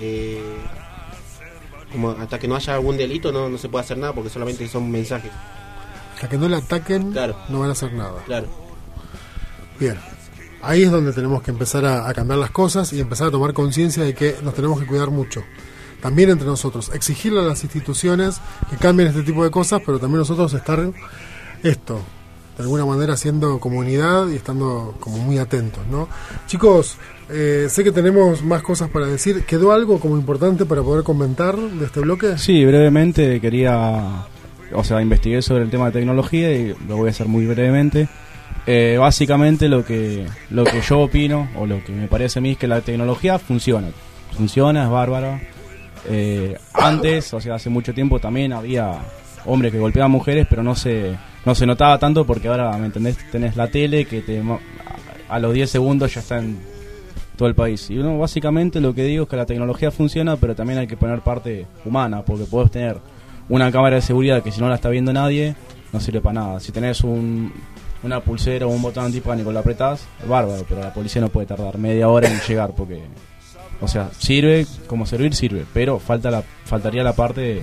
Speaker 7: eh, como hasta que no haya algún delito no, no se puede hacer nada porque solamente son mensajes.
Speaker 2: Hasta que no la ataquen,
Speaker 7: Claro.
Speaker 2: no van a hacer nada.
Speaker 7: Claro.
Speaker 2: Bien. Ahí es donde tenemos que empezar a, a cambiar las cosas y empezar a tomar conciencia de que nos tenemos que cuidar mucho. También entre nosotros. Exigirle a las instituciones que cambien este tipo de cosas, pero también nosotros estar esto, de alguna manera haciendo comunidad y estando como muy atentos, ¿no? Chicos, eh, sé que tenemos más cosas para decir. ¿Quedó algo como importante para poder comentar de este bloque?
Speaker 9: Sí, brevemente quería, o sea, investigué sobre el tema de tecnología y lo voy a hacer muy brevemente. Eh, básicamente lo que lo que yo opino o lo que me parece a mí es que la tecnología funciona, funciona, es bárbara. Eh, antes, o sea, hace mucho tiempo también había hombres que golpeaban mujeres, pero no se no se notaba tanto porque ahora, ¿me entendés? Tenés la tele que te a los 10 segundos ya está en todo el país. Y uno básicamente lo que digo es que la tecnología funciona, pero también hay que poner parte humana, porque podés tener una cámara de seguridad que si no la está viendo nadie, no sirve para nada. Si tenés un, una pulsera o un botón antipánico y lo apretás, es bárbaro, pero la policía no puede tardar media hora en llegar porque... O sea, sirve, como servir sirve, pero falta la, faltaría la parte de,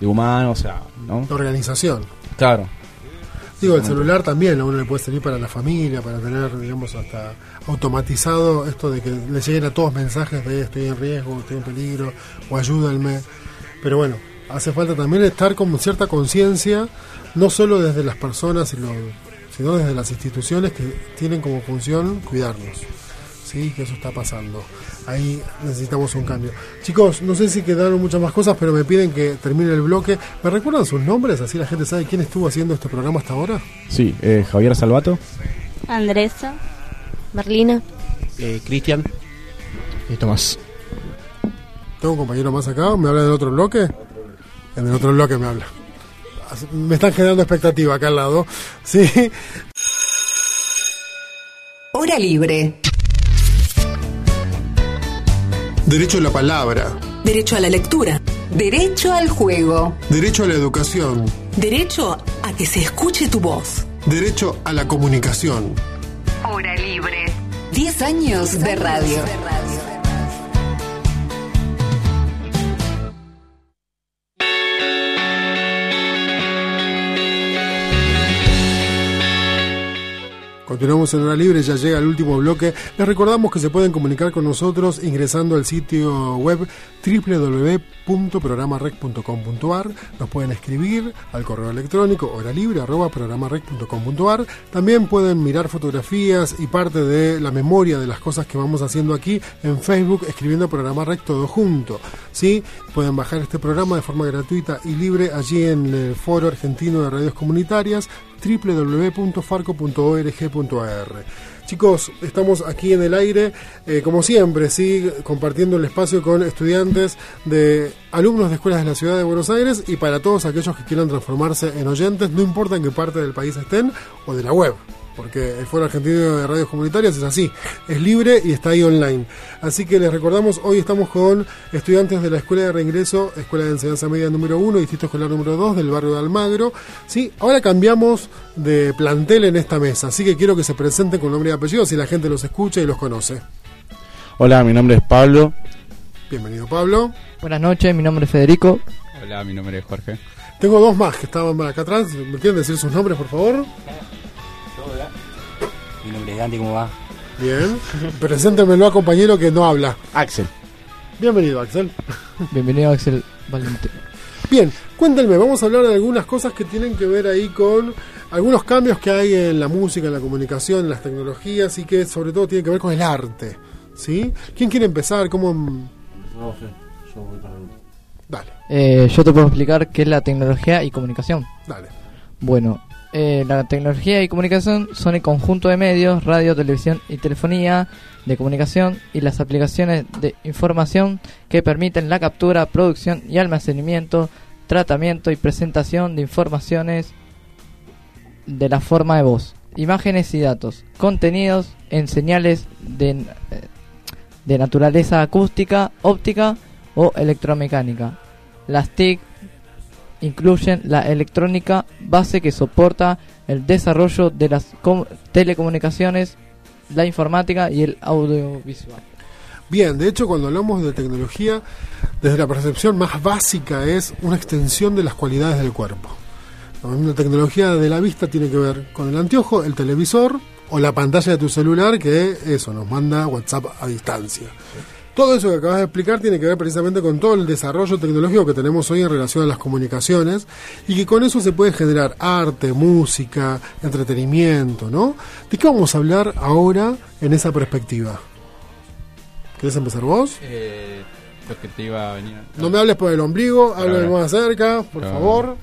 Speaker 9: de humano, o sea, ¿no?
Speaker 2: Organización.
Speaker 9: Claro,
Speaker 2: Digo, el celular también a uno le puede servir para la familia, para tener, digamos, hasta automatizado esto de que le lleguen a todos mensajes de estoy en riesgo, estoy en peligro, o ayúdenme. Pero bueno, hace falta también estar con cierta conciencia, no solo desde las personas, lo- sino desde las instituciones que tienen como función cuidarnos. Sí, que eso está pasando. Ahí necesitamos un cambio. Chicos, no sé si quedaron muchas más cosas, pero me piden que termine el bloque. ¿Me recuerdan sus nombres? Así la gente sabe quién estuvo haciendo este programa hasta ahora.
Speaker 9: sí, eh, Javier Salvato.
Speaker 6: Andresa.
Speaker 5: Berlina.
Speaker 7: Eh, Cristian,
Speaker 8: Y Tomás.
Speaker 2: Tengo un compañero más acá, ¿me habla del otro bloque? En el otro bloque me habla. Me están generando expectativa acá al lado. Sí.
Speaker 1: Hora libre.
Speaker 2: Derecho a la palabra.
Speaker 1: Derecho a la lectura. Derecho al juego.
Speaker 2: Derecho a la educación.
Speaker 1: Derecho a que se escuche tu voz.
Speaker 2: Derecho a la comunicación.
Speaker 1: Hora libre. 10 años de radio.
Speaker 2: Continuamos en hora libre, ya llega el último bloque. Les recordamos que se pueden comunicar con nosotros ingresando al sitio web www.programarec.com.ar. Nos pueden escribir al correo electrónico horalibre.programarec.com.ar. También pueden mirar fotografías y parte de la memoria de las cosas que vamos haciendo aquí en Facebook escribiendo Programa Rec todo junto. ¿sí? Pueden bajar este programa de forma gratuita y libre allí en el Foro Argentino de Radios Comunitarias www.farco.org.ar. Chicos, estamos aquí en el aire, eh, como siempre, sí, compartiendo el espacio con estudiantes de alumnos de escuelas de la ciudad de Buenos Aires y para todos aquellos que quieran transformarse en oyentes, no importa en qué parte del país estén o de la web. Porque el Foro Argentino de Radios Comunitarias es así, es libre y está ahí online. Así que les recordamos, hoy estamos con estudiantes de la Escuela de Reingreso, Escuela de Enseñanza Media número 1, Distrito Escolar número 2 del barrio de Almagro. Sí, ahora cambiamos de plantel en esta mesa, así que quiero que se presenten con nombre y apellido si la gente los escucha y los conoce.
Speaker 9: Hola, mi nombre es Pablo.
Speaker 2: Bienvenido, Pablo.
Speaker 11: Buenas noches, mi nombre es Federico.
Speaker 12: Hola, mi nombre es Jorge.
Speaker 2: Tengo dos más que estaban acá atrás. ¿Me quieren decir sus nombres, por favor?
Speaker 3: Mi nombre es Dante, ¿cómo va?
Speaker 2: Bien. Preséntemelo a compañero que no habla.
Speaker 9: Axel.
Speaker 2: Bienvenido, Axel.
Speaker 11: Bienvenido, Axel Valente.
Speaker 2: Bien, cuéntenme, vamos a hablar de algunas cosas que tienen que ver ahí con algunos cambios que hay en la música, en la comunicación, en las tecnologías y que sobre todo tienen que ver con el arte. ¿Sí? ¿Quién quiere empezar? ¿Cómo.?
Speaker 7: No sé, yo voy para
Speaker 2: Dale,
Speaker 11: Eh, yo te puedo explicar qué es la tecnología y comunicación.
Speaker 2: dale.
Speaker 11: Bueno, eh, la tecnología y comunicación son el conjunto de medios, radio, televisión y telefonía de comunicación y las aplicaciones de información que permiten la captura, producción y almacenamiento, tratamiento y presentación de informaciones de la forma de voz, imágenes y datos, contenidos en señales de, eh, de naturaleza acústica, óptica o electromecánica. Las TIC incluyen la electrónica base que soporta el desarrollo de las com- telecomunicaciones, la informática y el audiovisual.
Speaker 2: Bien, de hecho, cuando hablamos de tecnología, desde la percepción más básica es una extensión de las cualidades del cuerpo. Una tecnología de la vista tiene que ver con el anteojo, el televisor o la pantalla de tu celular, que eso nos manda WhatsApp a distancia. Todo eso que acabas de explicar tiene que ver precisamente con todo el desarrollo tecnológico que tenemos hoy en relación a las comunicaciones y que con eso se puede generar arte, música, entretenimiento, ¿no? ¿De qué vamos a hablar ahora en esa perspectiva? ¿Querés empezar vos?
Speaker 12: Eh, lo que te iba a venir.
Speaker 2: No me hables por el ombligo, háblame más cerca, por
Speaker 12: No.
Speaker 2: favor.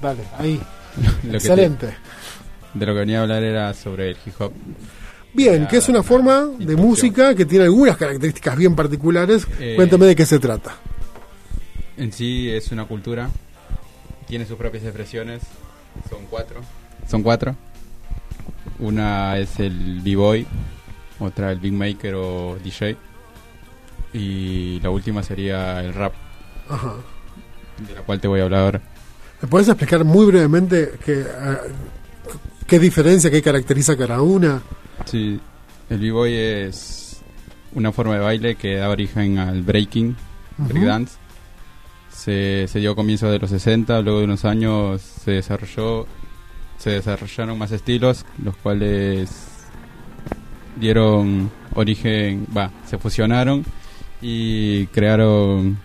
Speaker 2: Dale, ahí.
Speaker 12: Lo que te-
Speaker 2: Excelente.
Speaker 12: de lo que venía a hablar era sobre el hip hop.
Speaker 2: Bien, que es una forma de música que tiene algunas características bien particulares.
Speaker 12: Eh,
Speaker 2: Cuéntame de qué se trata.
Speaker 12: En sí es una cultura, tiene sus propias expresiones, son cuatro. Son cuatro. Una es el b-boy, otra el big maker o DJ. Y la última sería el rap,
Speaker 2: Ajá.
Speaker 12: de la cual te voy a hablar ahora.
Speaker 2: ¿Me puedes explicar muy brevemente qué, ah, qué diferencia, qué caracteriza cada una?
Speaker 12: Sí, el b-boy es una forma de baile que da origen al breaking,
Speaker 2: Ujú.
Speaker 12: breakdance. Se, se dio a comienzos de los 60, luego de unos años se desarrolló, se desarrollaron más estilos, los cuales dieron origen, va, se fusionaron y crearon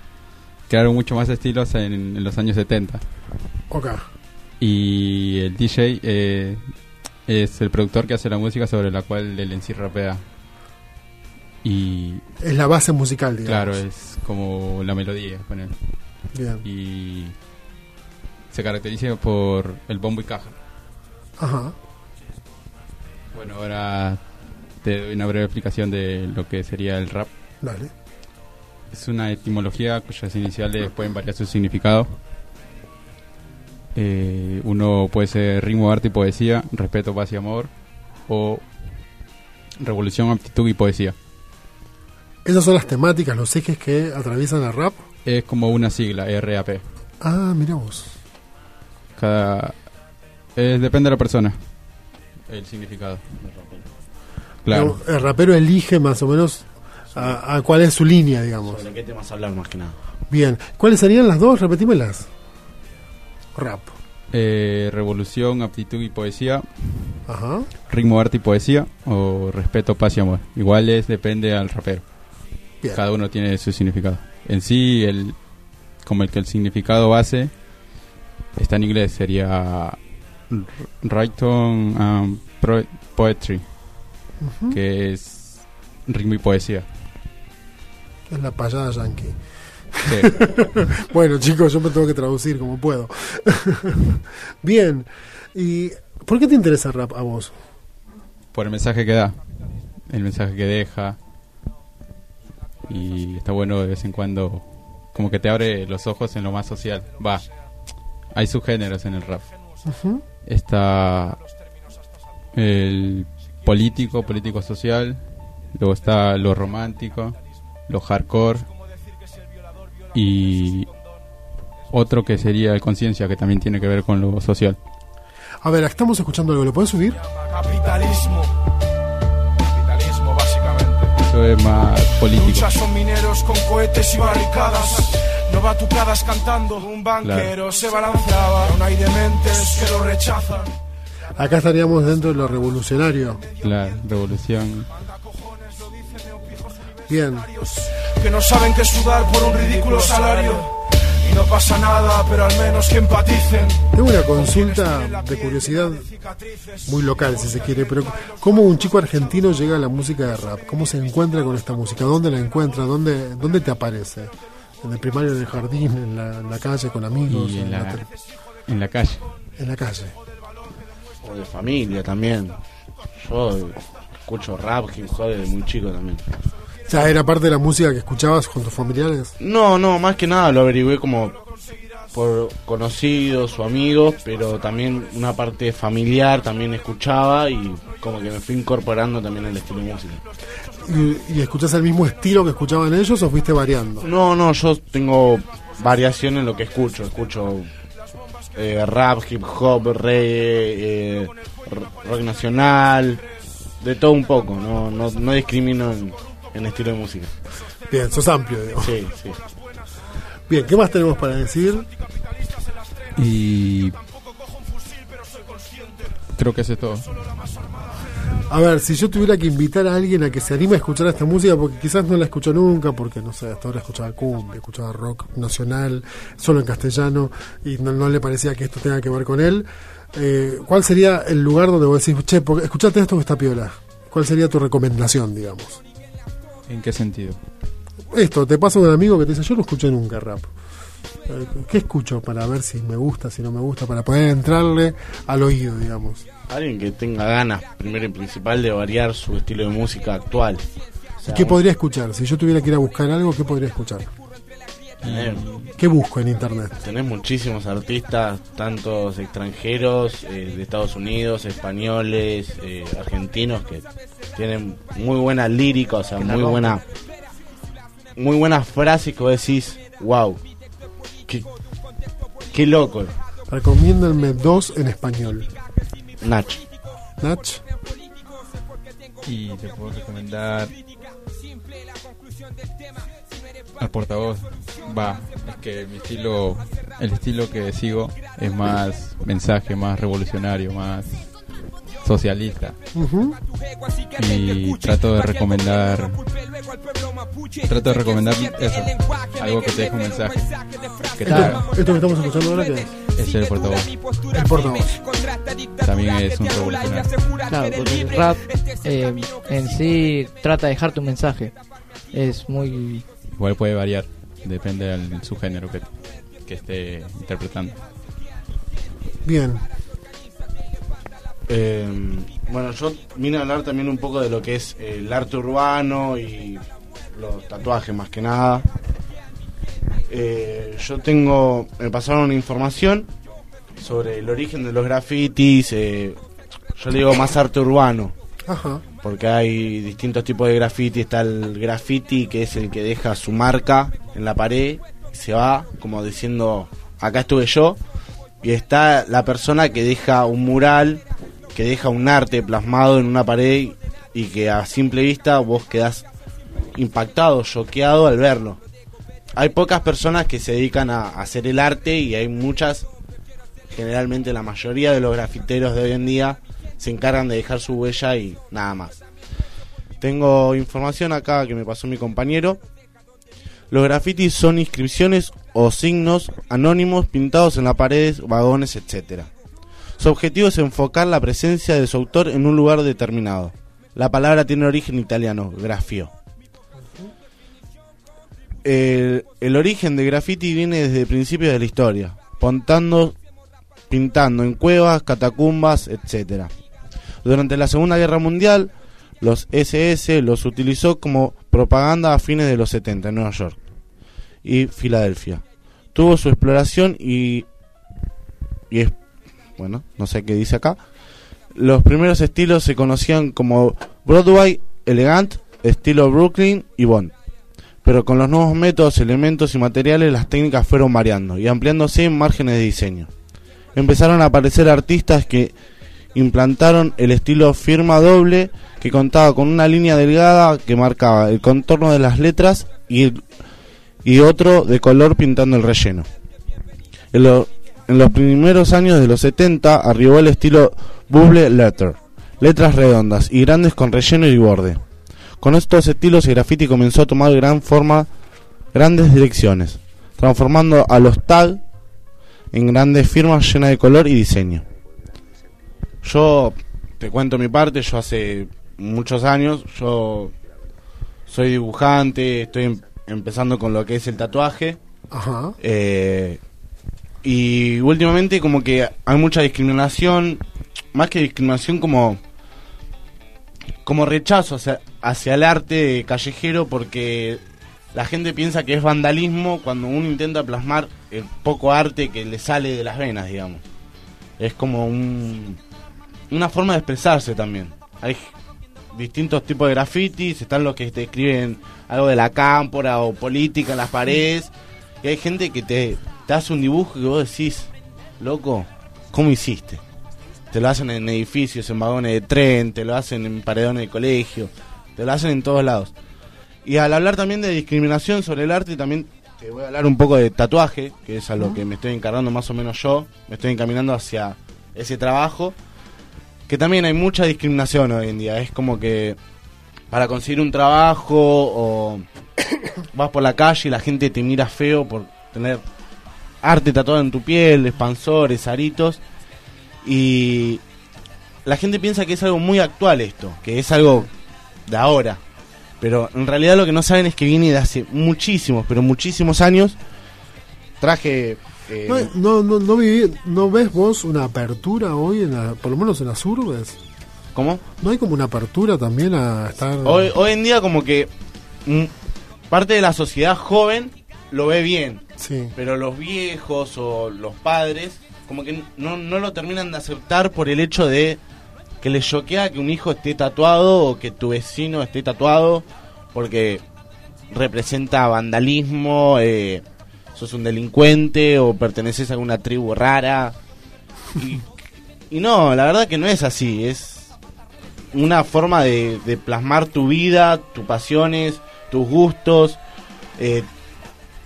Speaker 12: crearon mucho más estilos en, en los años 70.
Speaker 2: Ok.
Speaker 12: Y el DJ eh, es el productor que hace la música sobre la cual él en sí rapea. Y
Speaker 2: Es la base musical, digamos.
Speaker 12: claro, es como la melodía con él.
Speaker 2: Bien.
Speaker 12: Y se caracteriza por el bombo y caja.
Speaker 2: Ajá.
Speaker 12: Bueno, ahora te doy una breve explicación de lo que sería el rap.
Speaker 2: Dale.
Speaker 12: Es una etimología cuyas iniciales pueden variar su significado. Eh, uno puede ser ritmo, arte y poesía, respeto, paz y amor, o revolución, aptitud y poesía.
Speaker 2: Esas son las temáticas, los ejes que atraviesan el rap.
Speaker 12: Es como una sigla, RAP.
Speaker 2: Ah, mira vos.
Speaker 12: Cada eh, depende de la persona el significado. Claro.
Speaker 2: El rapero elige más o menos a, a cuál es su línea, digamos.
Speaker 7: ¿Sobre qué temas hablar más que nada?
Speaker 2: Bien. ¿Cuáles serían las dos? Repetímelas. Rap.
Speaker 12: Eh, revolución, aptitud y poesía.
Speaker 2: Ajá.
Speaker 12: Ritmo, arte y poesía. O respeto, paz y amor. Igual es, depende al rapero.
Speaker 2: Bien.
Speaker 12: Cada uno tiene su significado. En sí, el, como el que el significado base está en inglés, sería Writing and pro- Poetry, que es ritmo y poesía.
Speaker 2: Es la payada yankee.
Speaker 12: Sí.
Speaker 2: bueno, chicos, yo me tengo que traducir como puedo. Bien. ¿Y por qué te interesa el rap a vos?
Speaker 12: Por el mensaje que da, el mensaje que deja. Y está bueno de vez en cuando, como que te abre los ojos en lo más social. Va, hay subgéneros en el rap. Está el político, político social. Luego está lo romántico, lo hardcore. Y otro que sería el conciencia, que también tiene que ver con lo social.
Speaker 2: A ver, estamos escuchando algo. ¿Lo puedes subir?
Speaker 13: Capitalismo. Capitalismo, básicamente.
Speaker 12: Eso es más político.
Speaker 13: Luchas son mineros con cohetes y barricadas. No batucadas cantando, un banquero se balanceaba. No hay dementes que lo rechazan.
Speaker 2: Acá estaríamos dentro de lo revolucionario.
Speaker 12: La revolución.
Speaker 2: Bien.
Speaker 13: Que no saben que sudar por un ridículo salario. Y no pasa nada, pero al menos que empaticen.
Speaker 2: Tengo una consulta de curiosidad muy local, si se quiere, pero ¿cómo un chico argentino llega a la música de rap? ¿Cómo se encuentra con esta música? ¿Dónde la encuentra? ¿Dónde, dónde te aparece? ¿En el primario del jardín? ¿En la, en la calle con amigos?
Speaker 12: Y en, la, en la calle.
Speaker 2: en la calle.
Speaker 14: O de familia también. Yo escucho rap, hip hop desde muy chico también.
Speaker 2: ¿Ya era parte de la música que escuchabas con tus familiares?
Speaker 14: No, no, más que nada lo averigüé como por conocidos o amigos, pero también una parte familiar también escuchaba y como que me fui incorporando también al estilo de música.
Speaker 2: ¿Y, y escuchás el mismo estilo que escuchaban ellos o fuiste variando?
Speaker 14: No, no, yo tengo variación en lo que escucho. Escucho eh, rap, hip hop, reggae, eh, rock nacional, de todo un poco. No, no, no discrimino en, en estilo de música.
Speaker 2: Bien, sos amplio, digo.
Speaker 14: Sí, sí.
Speaker 2: Bien, ¿qué más tenemos para decir?
Speaker 12: Y creo que eso es todo.
Speaker 2: A ver, si yo tuviera que invitar a alguien a que se anime a escuchar esta música, porque quizás no la escuchó nunca, porque no sé, hasta ahora escuchaba cumbia, escuchaba rock nacional, solo en castellano, y no, no le parecía que esto tenga que ver con él, eh, ¿cuál sería el lugar donde vos decís, che, porque, escuchate esto que está piola? ¿Cuál sería tu recomendación, digamos?
Speaker 12: ¿En qué sentido?
Speaker 2: Esto, te pasa un amigo que te dice, yo no escuché nunca rap. Eh, ¿Qué escucho para ver si me gusta, si no me gusta, para poder entrarle al oído, digamos?
Speaker 14: Alguien que tenga ganas, primero y principal, de variar su estilo de música actual. O
Speaker 2: ¿Y
Speaker 14: sea,
Speaker 2: qué podría escuchar? Si yo tuviera que ir a buscar algo, ¿qué podría escuchar?
Speaker 14: Tener-
Speaker 2: ¿Qué busco en internet?
Speaker 14: Tenés muchísimos artistas, tantos extranjeros, eh, de Estados Unidos, españoles, eh, argentinos, que tienen muy buena lírica, o sea, muy buena, muy buenas frases que vos decís, wow, qué, qué loco,
Speaker 2: Recomiéndenme dos en español.
Speaker 14: Nach.
Speaker 2: Nach.
Speaker 12: Y te puedo recomendar al portavoz. Va, es que mi estilo, el estilo que sigo es más mensaje, más revolucionario, más socialista. Y trato de recomendar, trato de recomendar eso, algo que te deje un mensaje. Que te haga.
Speaker 2: Esto, que estamos escuchando ahora, ¿qué es?
Speaker 12: Es el portavoz.
Speaker 2: El portavoz.
Speaker 12: También es un revolucionario.
Speaker 11: Claro, porque el rap eh, en sí trata de dejarte un mensaje. Es muy...
Speaker 12: Igual puede variar, depende del su género que, que esté interpretando.
Speaker 2: Bien.
Speaker 14: Eh, bueno, yo vine a hablar también un poco de lo que es el arte urbano y los tatuajes más que nada. Eh, yo tengo, me pasaron información sobre el origen de los grafitis, eh, yo le digo más arte urbano,
Speaker 2: Ajá.
Speaker 14: porque hay distintos tipos de graffiti, está el graffiti que es el que deja su marca en la pared, se va como diciendo, acá estuve yo, y está la persona que deja un mural, que deja un arte plasmado en una pared y que a simple vista vos quedás impactado, choqueado al verlo. Hay pocas personas que se dedican a hacer el arte y hay muchas, generalmente la mayoría de los grafiteros de hoy en día se encargan de dejar su huella y nada más. Tengo información acá que me pasó mi compañero. Los grafitis son inscripciones o signos anónimos pintados en las paredes, vagones, etc. Su objetivo es enfocar la presencia de su autor en un lugar determinado. La palabra tiene origen italiano, grafio. El, origen de graffiti viene desde principios de la historia, pontando, pintando en cuevas, catacumbas, etc. Durante la Segunda Guerra Mundial, los SS los utilizó como propaganda a fines de los 70 en Nueva York y Filadelfia. Tuvo su exploración y, y es, bueno, no sé qué dice acá. Los primeros estilos se conocían como Broadway, Elegant, estilo Brooklyn y Bond. Pero con los nuevos métodos, elementos y materiales las técnicas fueron variando y ampliándose en márgenes de diseño. Empezaron a aparecer artistas que implantaron el estilo firma doble que contaba con una línea delgada que marcaba el contorno de las letras y, otro de color pintando el relleno. En los primeros años de los 70 arribó el estilo bubble letter, letras redondas y grandes con relleno y borde. Con estos estilos el graffiti comenzó a tomar gran forma, grandes direcciones, transformando a los tag en grandes firmas llenas de color y diseño. Yo te cuento mi parte, yo hace muchos años, yo soy dibujante, estoy em- empezando con lo que es el tatuaje.
Speaker 2: Ajá.
Speaker 14: Eh, y últimamente como que hay mucha discriminación, más que discriminación como como rechazo hacia, hacia el arte callejero porque la gente piensa que es vandalismo cuando uno intenta plasmar el poco arte que le sale de las venas, digamos. Es como un, una forma de expresarse también. Hay distintos tipos de grafitis, están los que te escriben algo de la cámpora o política en las paredes, y hay gente que te, te hace un dibujo que vos decís, loco, ¿cómo hiciste? Te lo hacen en edificios, en vagones de tren, te lo hacen en paredones de colegio, te lo hacen en todos lados. Y al hablar también de discriminación sobre el arte, también te voy a hablar un poco de tatuaje, que es a lo que me estoy encargando más o menos yo, me estoy encaminando hacia ese trabajo, que también hay mucha discriminación hoy en día, es como que para conseguir un trabajo o vas por la calle y la gente te mira feo por tener arte tatuado en tu piel, expansores, aritos, y la gente piensa que es algo muy actual esto, que es algo de ahora. Pero en realidad lo que no saben es que viene de hace muchísimos, pero muchísimos años. Traje... eh,
Speaker 2: No, no, no, no, viví- ¿no ves vos una apertura hoy, en la- por lo menos en las urbes?
Speaker 14: ¿Cómo?
Speaker 2: ¿No hay como una apertura también a estar...?
Speaker 14: Hoy, hoy en día como que mm, parte de la sociedad joven lo ve bien,
Speaker 2: Sí.
Speaker 14: pero los viejos o los padres como que no, no lo terminan de aceptar por el hecho de que les choquea que un hijo esté tatuado o que tu vecino esté tatuado porque representa vandalismo, eh, sos un delincuente o perteneces a alguna tribu rara. Y, no, la verdad que no es así, es una forma de, de plasmar tu vida, tus pasiones, tus gustos. Eh,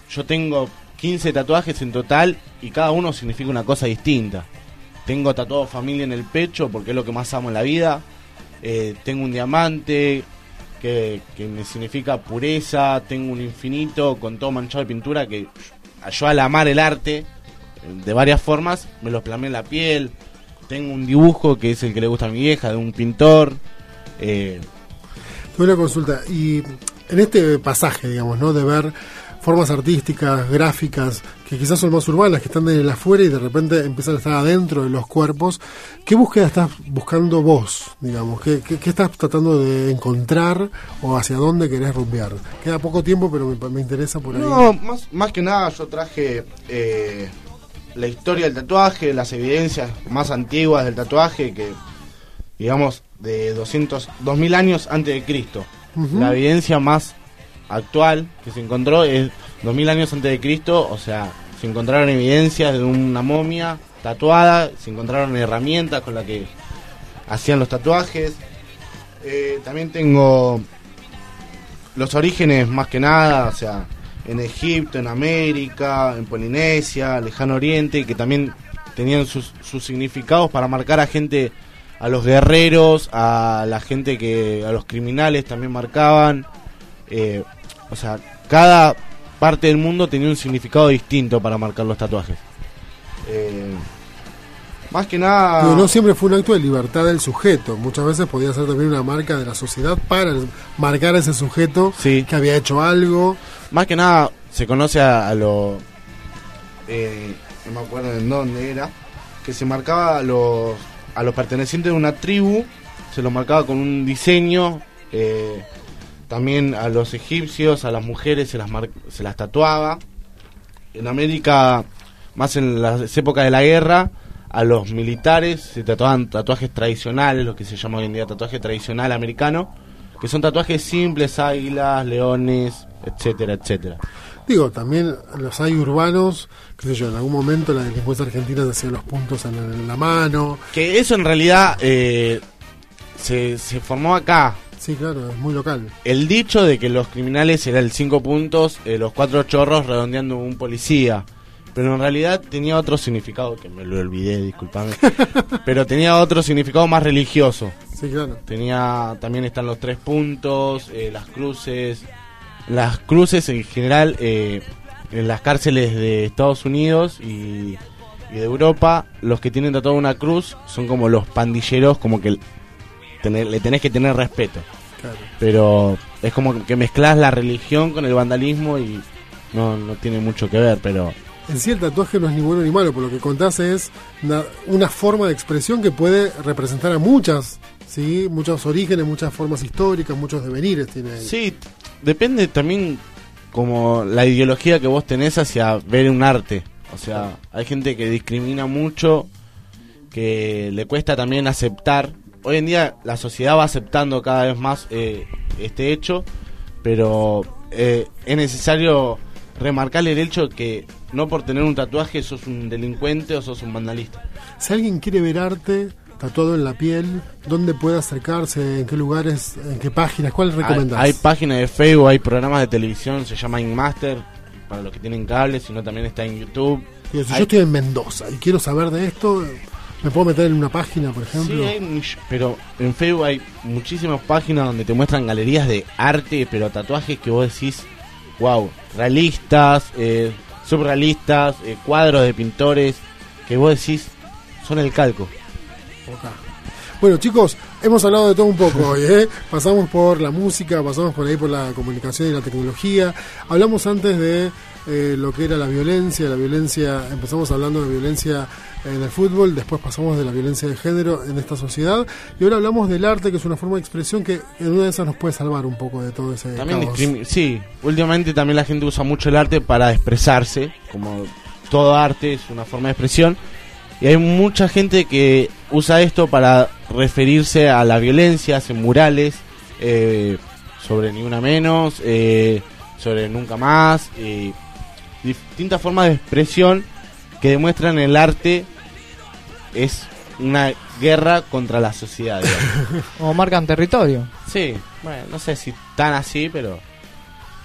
Speaker 14: yo tengo 15 tatuajes en total y cada uno significa una cosa distinta. Tengo tatuado familia en el pecho porque es lo que más amo en la vida. Eh, tengo un diamante que, que me significa pureza. Tengo un infinito con todo manchado de pintura que yo al amar el arte eh, de varias formas me los plasmé en la piel. Tengo un dibujo que es el que le gusta a mi vieja de un pintor. Eh,
Speaker 2: Tengo una consulta. Y en este pasaje, digamos, ¿no? De ver formas artísticas, gráficas, que quizás son más urbanas, que están de afuera y de repente empiezan a estar adentro de los cuerpos. ¿Qué búsqueda estás buscando vos, digamos? ¿Qué, qué, qué estás tratando de encontrar o hacia dónde querés rumbear? Queda poco tiempo, pero me, me interesa por ahí.
Speaker 14: No, más, más que nada yo traje eh, la historia del tatuaje, las evidencias más antiguas del tatuaje, que digamos de 200, 2000 años antes de Cristo. La evidencia más actual que se encontró es 2000 años antes de Cristo, o sea, se encontraron evidencias de una momia tatuada, se encontraron herramientas con las que hacían los tatuajes. Eh, también tengo los orígenes más que nada, o sea, en Egipto, en América, en Polinesia, Lejano Oriente, que también tenían sus, sus significados para marcar a gente, a los guerreros, a la gente que, a los criminales también marcaban. Eh, o sea, cada parte del mundo tenía un significado distinto para marcar los tatuajes. Eh, más que nada...
Speaker 2: Digo, no siempre fue un acto de libertad del sujeto. Muchas veces podía ser también una marca de la sociedad para marcar a ese sujeto que había hecho algo.
Speaker 14: Más que nada se conoce a, a lo... eh, no me acuerdo en dónde era. Que se marcaba a los, a los pertenecientes de una tribu. Se los marcaba con un diseño. eh, también a los egipcios, a las mujeres se las, mar- se las tatuaba. En América, más en las épocas de la guerra, a los militares se tatuaban tatuajes tradicionales, lo que se llama hoy en día tatuaje tradicional americano, que son tatuajes simples, águilas, leones, etcétera, etcétera.
Speaker 2: Digo, también los hay urbanos, qué sé yo, en algún momento la delincuencia argentina se hacía los puntos en, en la mano.
Speaker 14: Que eso en realidad eh, se, se formó acá.
Speaker 2: Sí, claro, es muy local.
Speaker 14: El dicho de que los criminales eran el cinco puntos, eh, los cuatro chorros redondeando un policía. Pero en realidad tenía otro significado, que me lo olvidé, disculpame. pero tenía otro significado más religioso.
Speaker 2: Sí, claro.
Speaker 14: Tenía, también están los tres puntos, eh, las cruces. Las cruces en general eh, en las cárceles de Estados Unidos y, y de Europa, los que tienen tatuada una cruz son como los pandilleros, como que tener- le tenés que tener respeto.
Speaker 2: Claro.
Speaker 14: Pero es como que mezclas la religión con el vandalismo y no, no tiene mucho que ver, pero
Speaker 2: En sí, el tatuaje no es ni bueno ni malo, por lo que contás es una, una forma de expresión que puede representar a muchas, ¿sí? Muchos orígenes, muchas formas históricas, muchos devenires tiene ahí.
Speaker 14: Sí, depende también como la ideología que vos tenés hacia ver un arte. O sea, hay gente que discrimina mucho, que le cuesta también aceptar. Hoy en día la sociedad va aceptando cada vez más eh, este hecho, pero eh, es necesario remarcar el hecho que no por tener un tatuaje sos un delincuente o sos un vandalista.
Speaker 2: Si alguien quiere ver arte tatuado en la piel, ¿dónde puede acercarse? ¿En qué lugares? ¿En qué páginas? ¿Cuál recomendás?
Speaker 14: Hay, hay páginas de Facebook, hay programas de televisión, se llama Inmaster, para los que tienen cable, sino también está en YouTube. Hay-
Speaker 2: yo estoy en Mendoza y quiero saber de esto, ¿me puedo meter en una página, por ejemplo?
Speaker 14: Sí, hay pero en Facebook hay muchísimas páginas donde te muestran galerías de arte, pero tatuajes que vos decís, wow, realistas, eh, surrealistas, eh, cuadros de pintores, que vos decís, son el calco.
Speaker 2: Bueno, chicos, hemos hablado de todo un poco hoy, ¿eh? Pasamos por la música, pasamos por ahí por la comunicación y la tecnología. Hablamos antes de eh, lo que era la violencia, la violencia, empezamos hablando de violencia en el fútbol, después pasamos de la violencia de género en esta sociedad y ahora hablamos del arte, que es una forma de expresión que en una de esas nos puede salvar un poco de todo ese
Speaker 14: También
Speaker 2: caos.
Speaker 14: sí, últimamente también la gente usa mucho el arte para expresarse, como todo arte es una forma de expresión. Y hay mucha gente que usa esto para referirse a la violencia, hacen murales eh, sobre Ni Una Menos, eh, sobre Nunca Más, y distintas formas de expresión que demuestran el arte es una guerra contra la sociedad.
Speaker 11: O marcan territorio.
Speaker 14: Sí, bueno, no sé si tan así, pero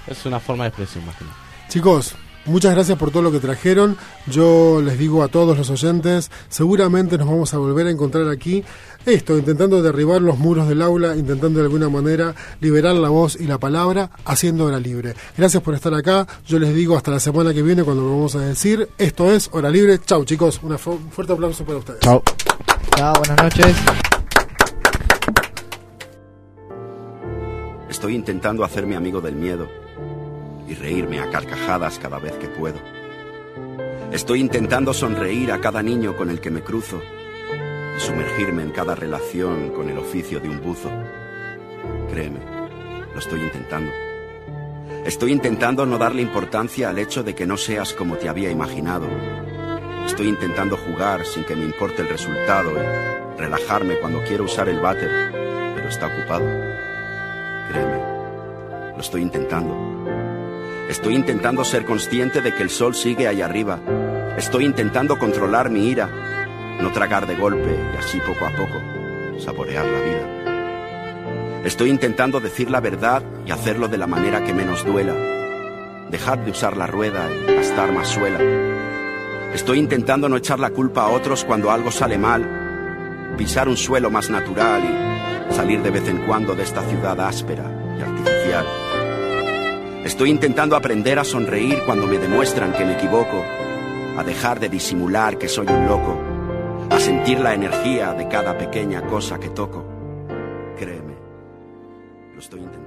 Speaker 14: es una forma de expresión más que nada.
Speaker 2: Chicos, muchas gracias por todo lo que trajeron. Yo les digo a todos los oyentes, seguramente nos vamos a volver a encontrar aquí, esto, intentando derribar los muros del aula, intentando de alguna manera liberar la voz y la palabra, haciendo hora libre. Gracias por estar acá. Yo les digo hasta la semana que viene cuando lo vamos a decir. Esto es Hora Libre. Chau, chicos. Un fuerte aplauso para ustedes.
Speaker 14: Chao.
Speaker 11: Chao, buenas noches.
Speaker 15: Estoy intentando hacerme amigo del miedo y reírme a carcajadas cada vez que puedo. Estoy intentando sonreír a cada niño con el que me cruzo y sumergirme en cada relación con el oficio de un buzo. Créeme, lo estoy intentando. Estoy intentando no darle importancia al hecho de que no seas como te había imaginado. Estoy intentando jugar sin que me importe el resultado y relajarme cuando quiero usar el váter, pero está ocupado. Créeme, lo estoy intentando. Estoy intentando ser consciente de que el sol sigue ahí arriba. Estoy intentando controlar mi ira, no tragar de golpe y así poco a poco saborear la vida. Estoy intentando decir la verdad y hacerlo de la manera que menos duela. Dejar de usar la rueda y gastar más suela. Estoy intentando no echar la culpa a otros cuando algo sale mal. Pisar un suelo más natural y salir de vez en cuando de esta ciudad áspera y artificial. Estoy intentando aprender a sonreír cuando me demuestran que me equivoco, a dejar de disimular que soy un loco, a sentir la energía de cada pequeña cosa que toco. Créeme, lo estoy intentando.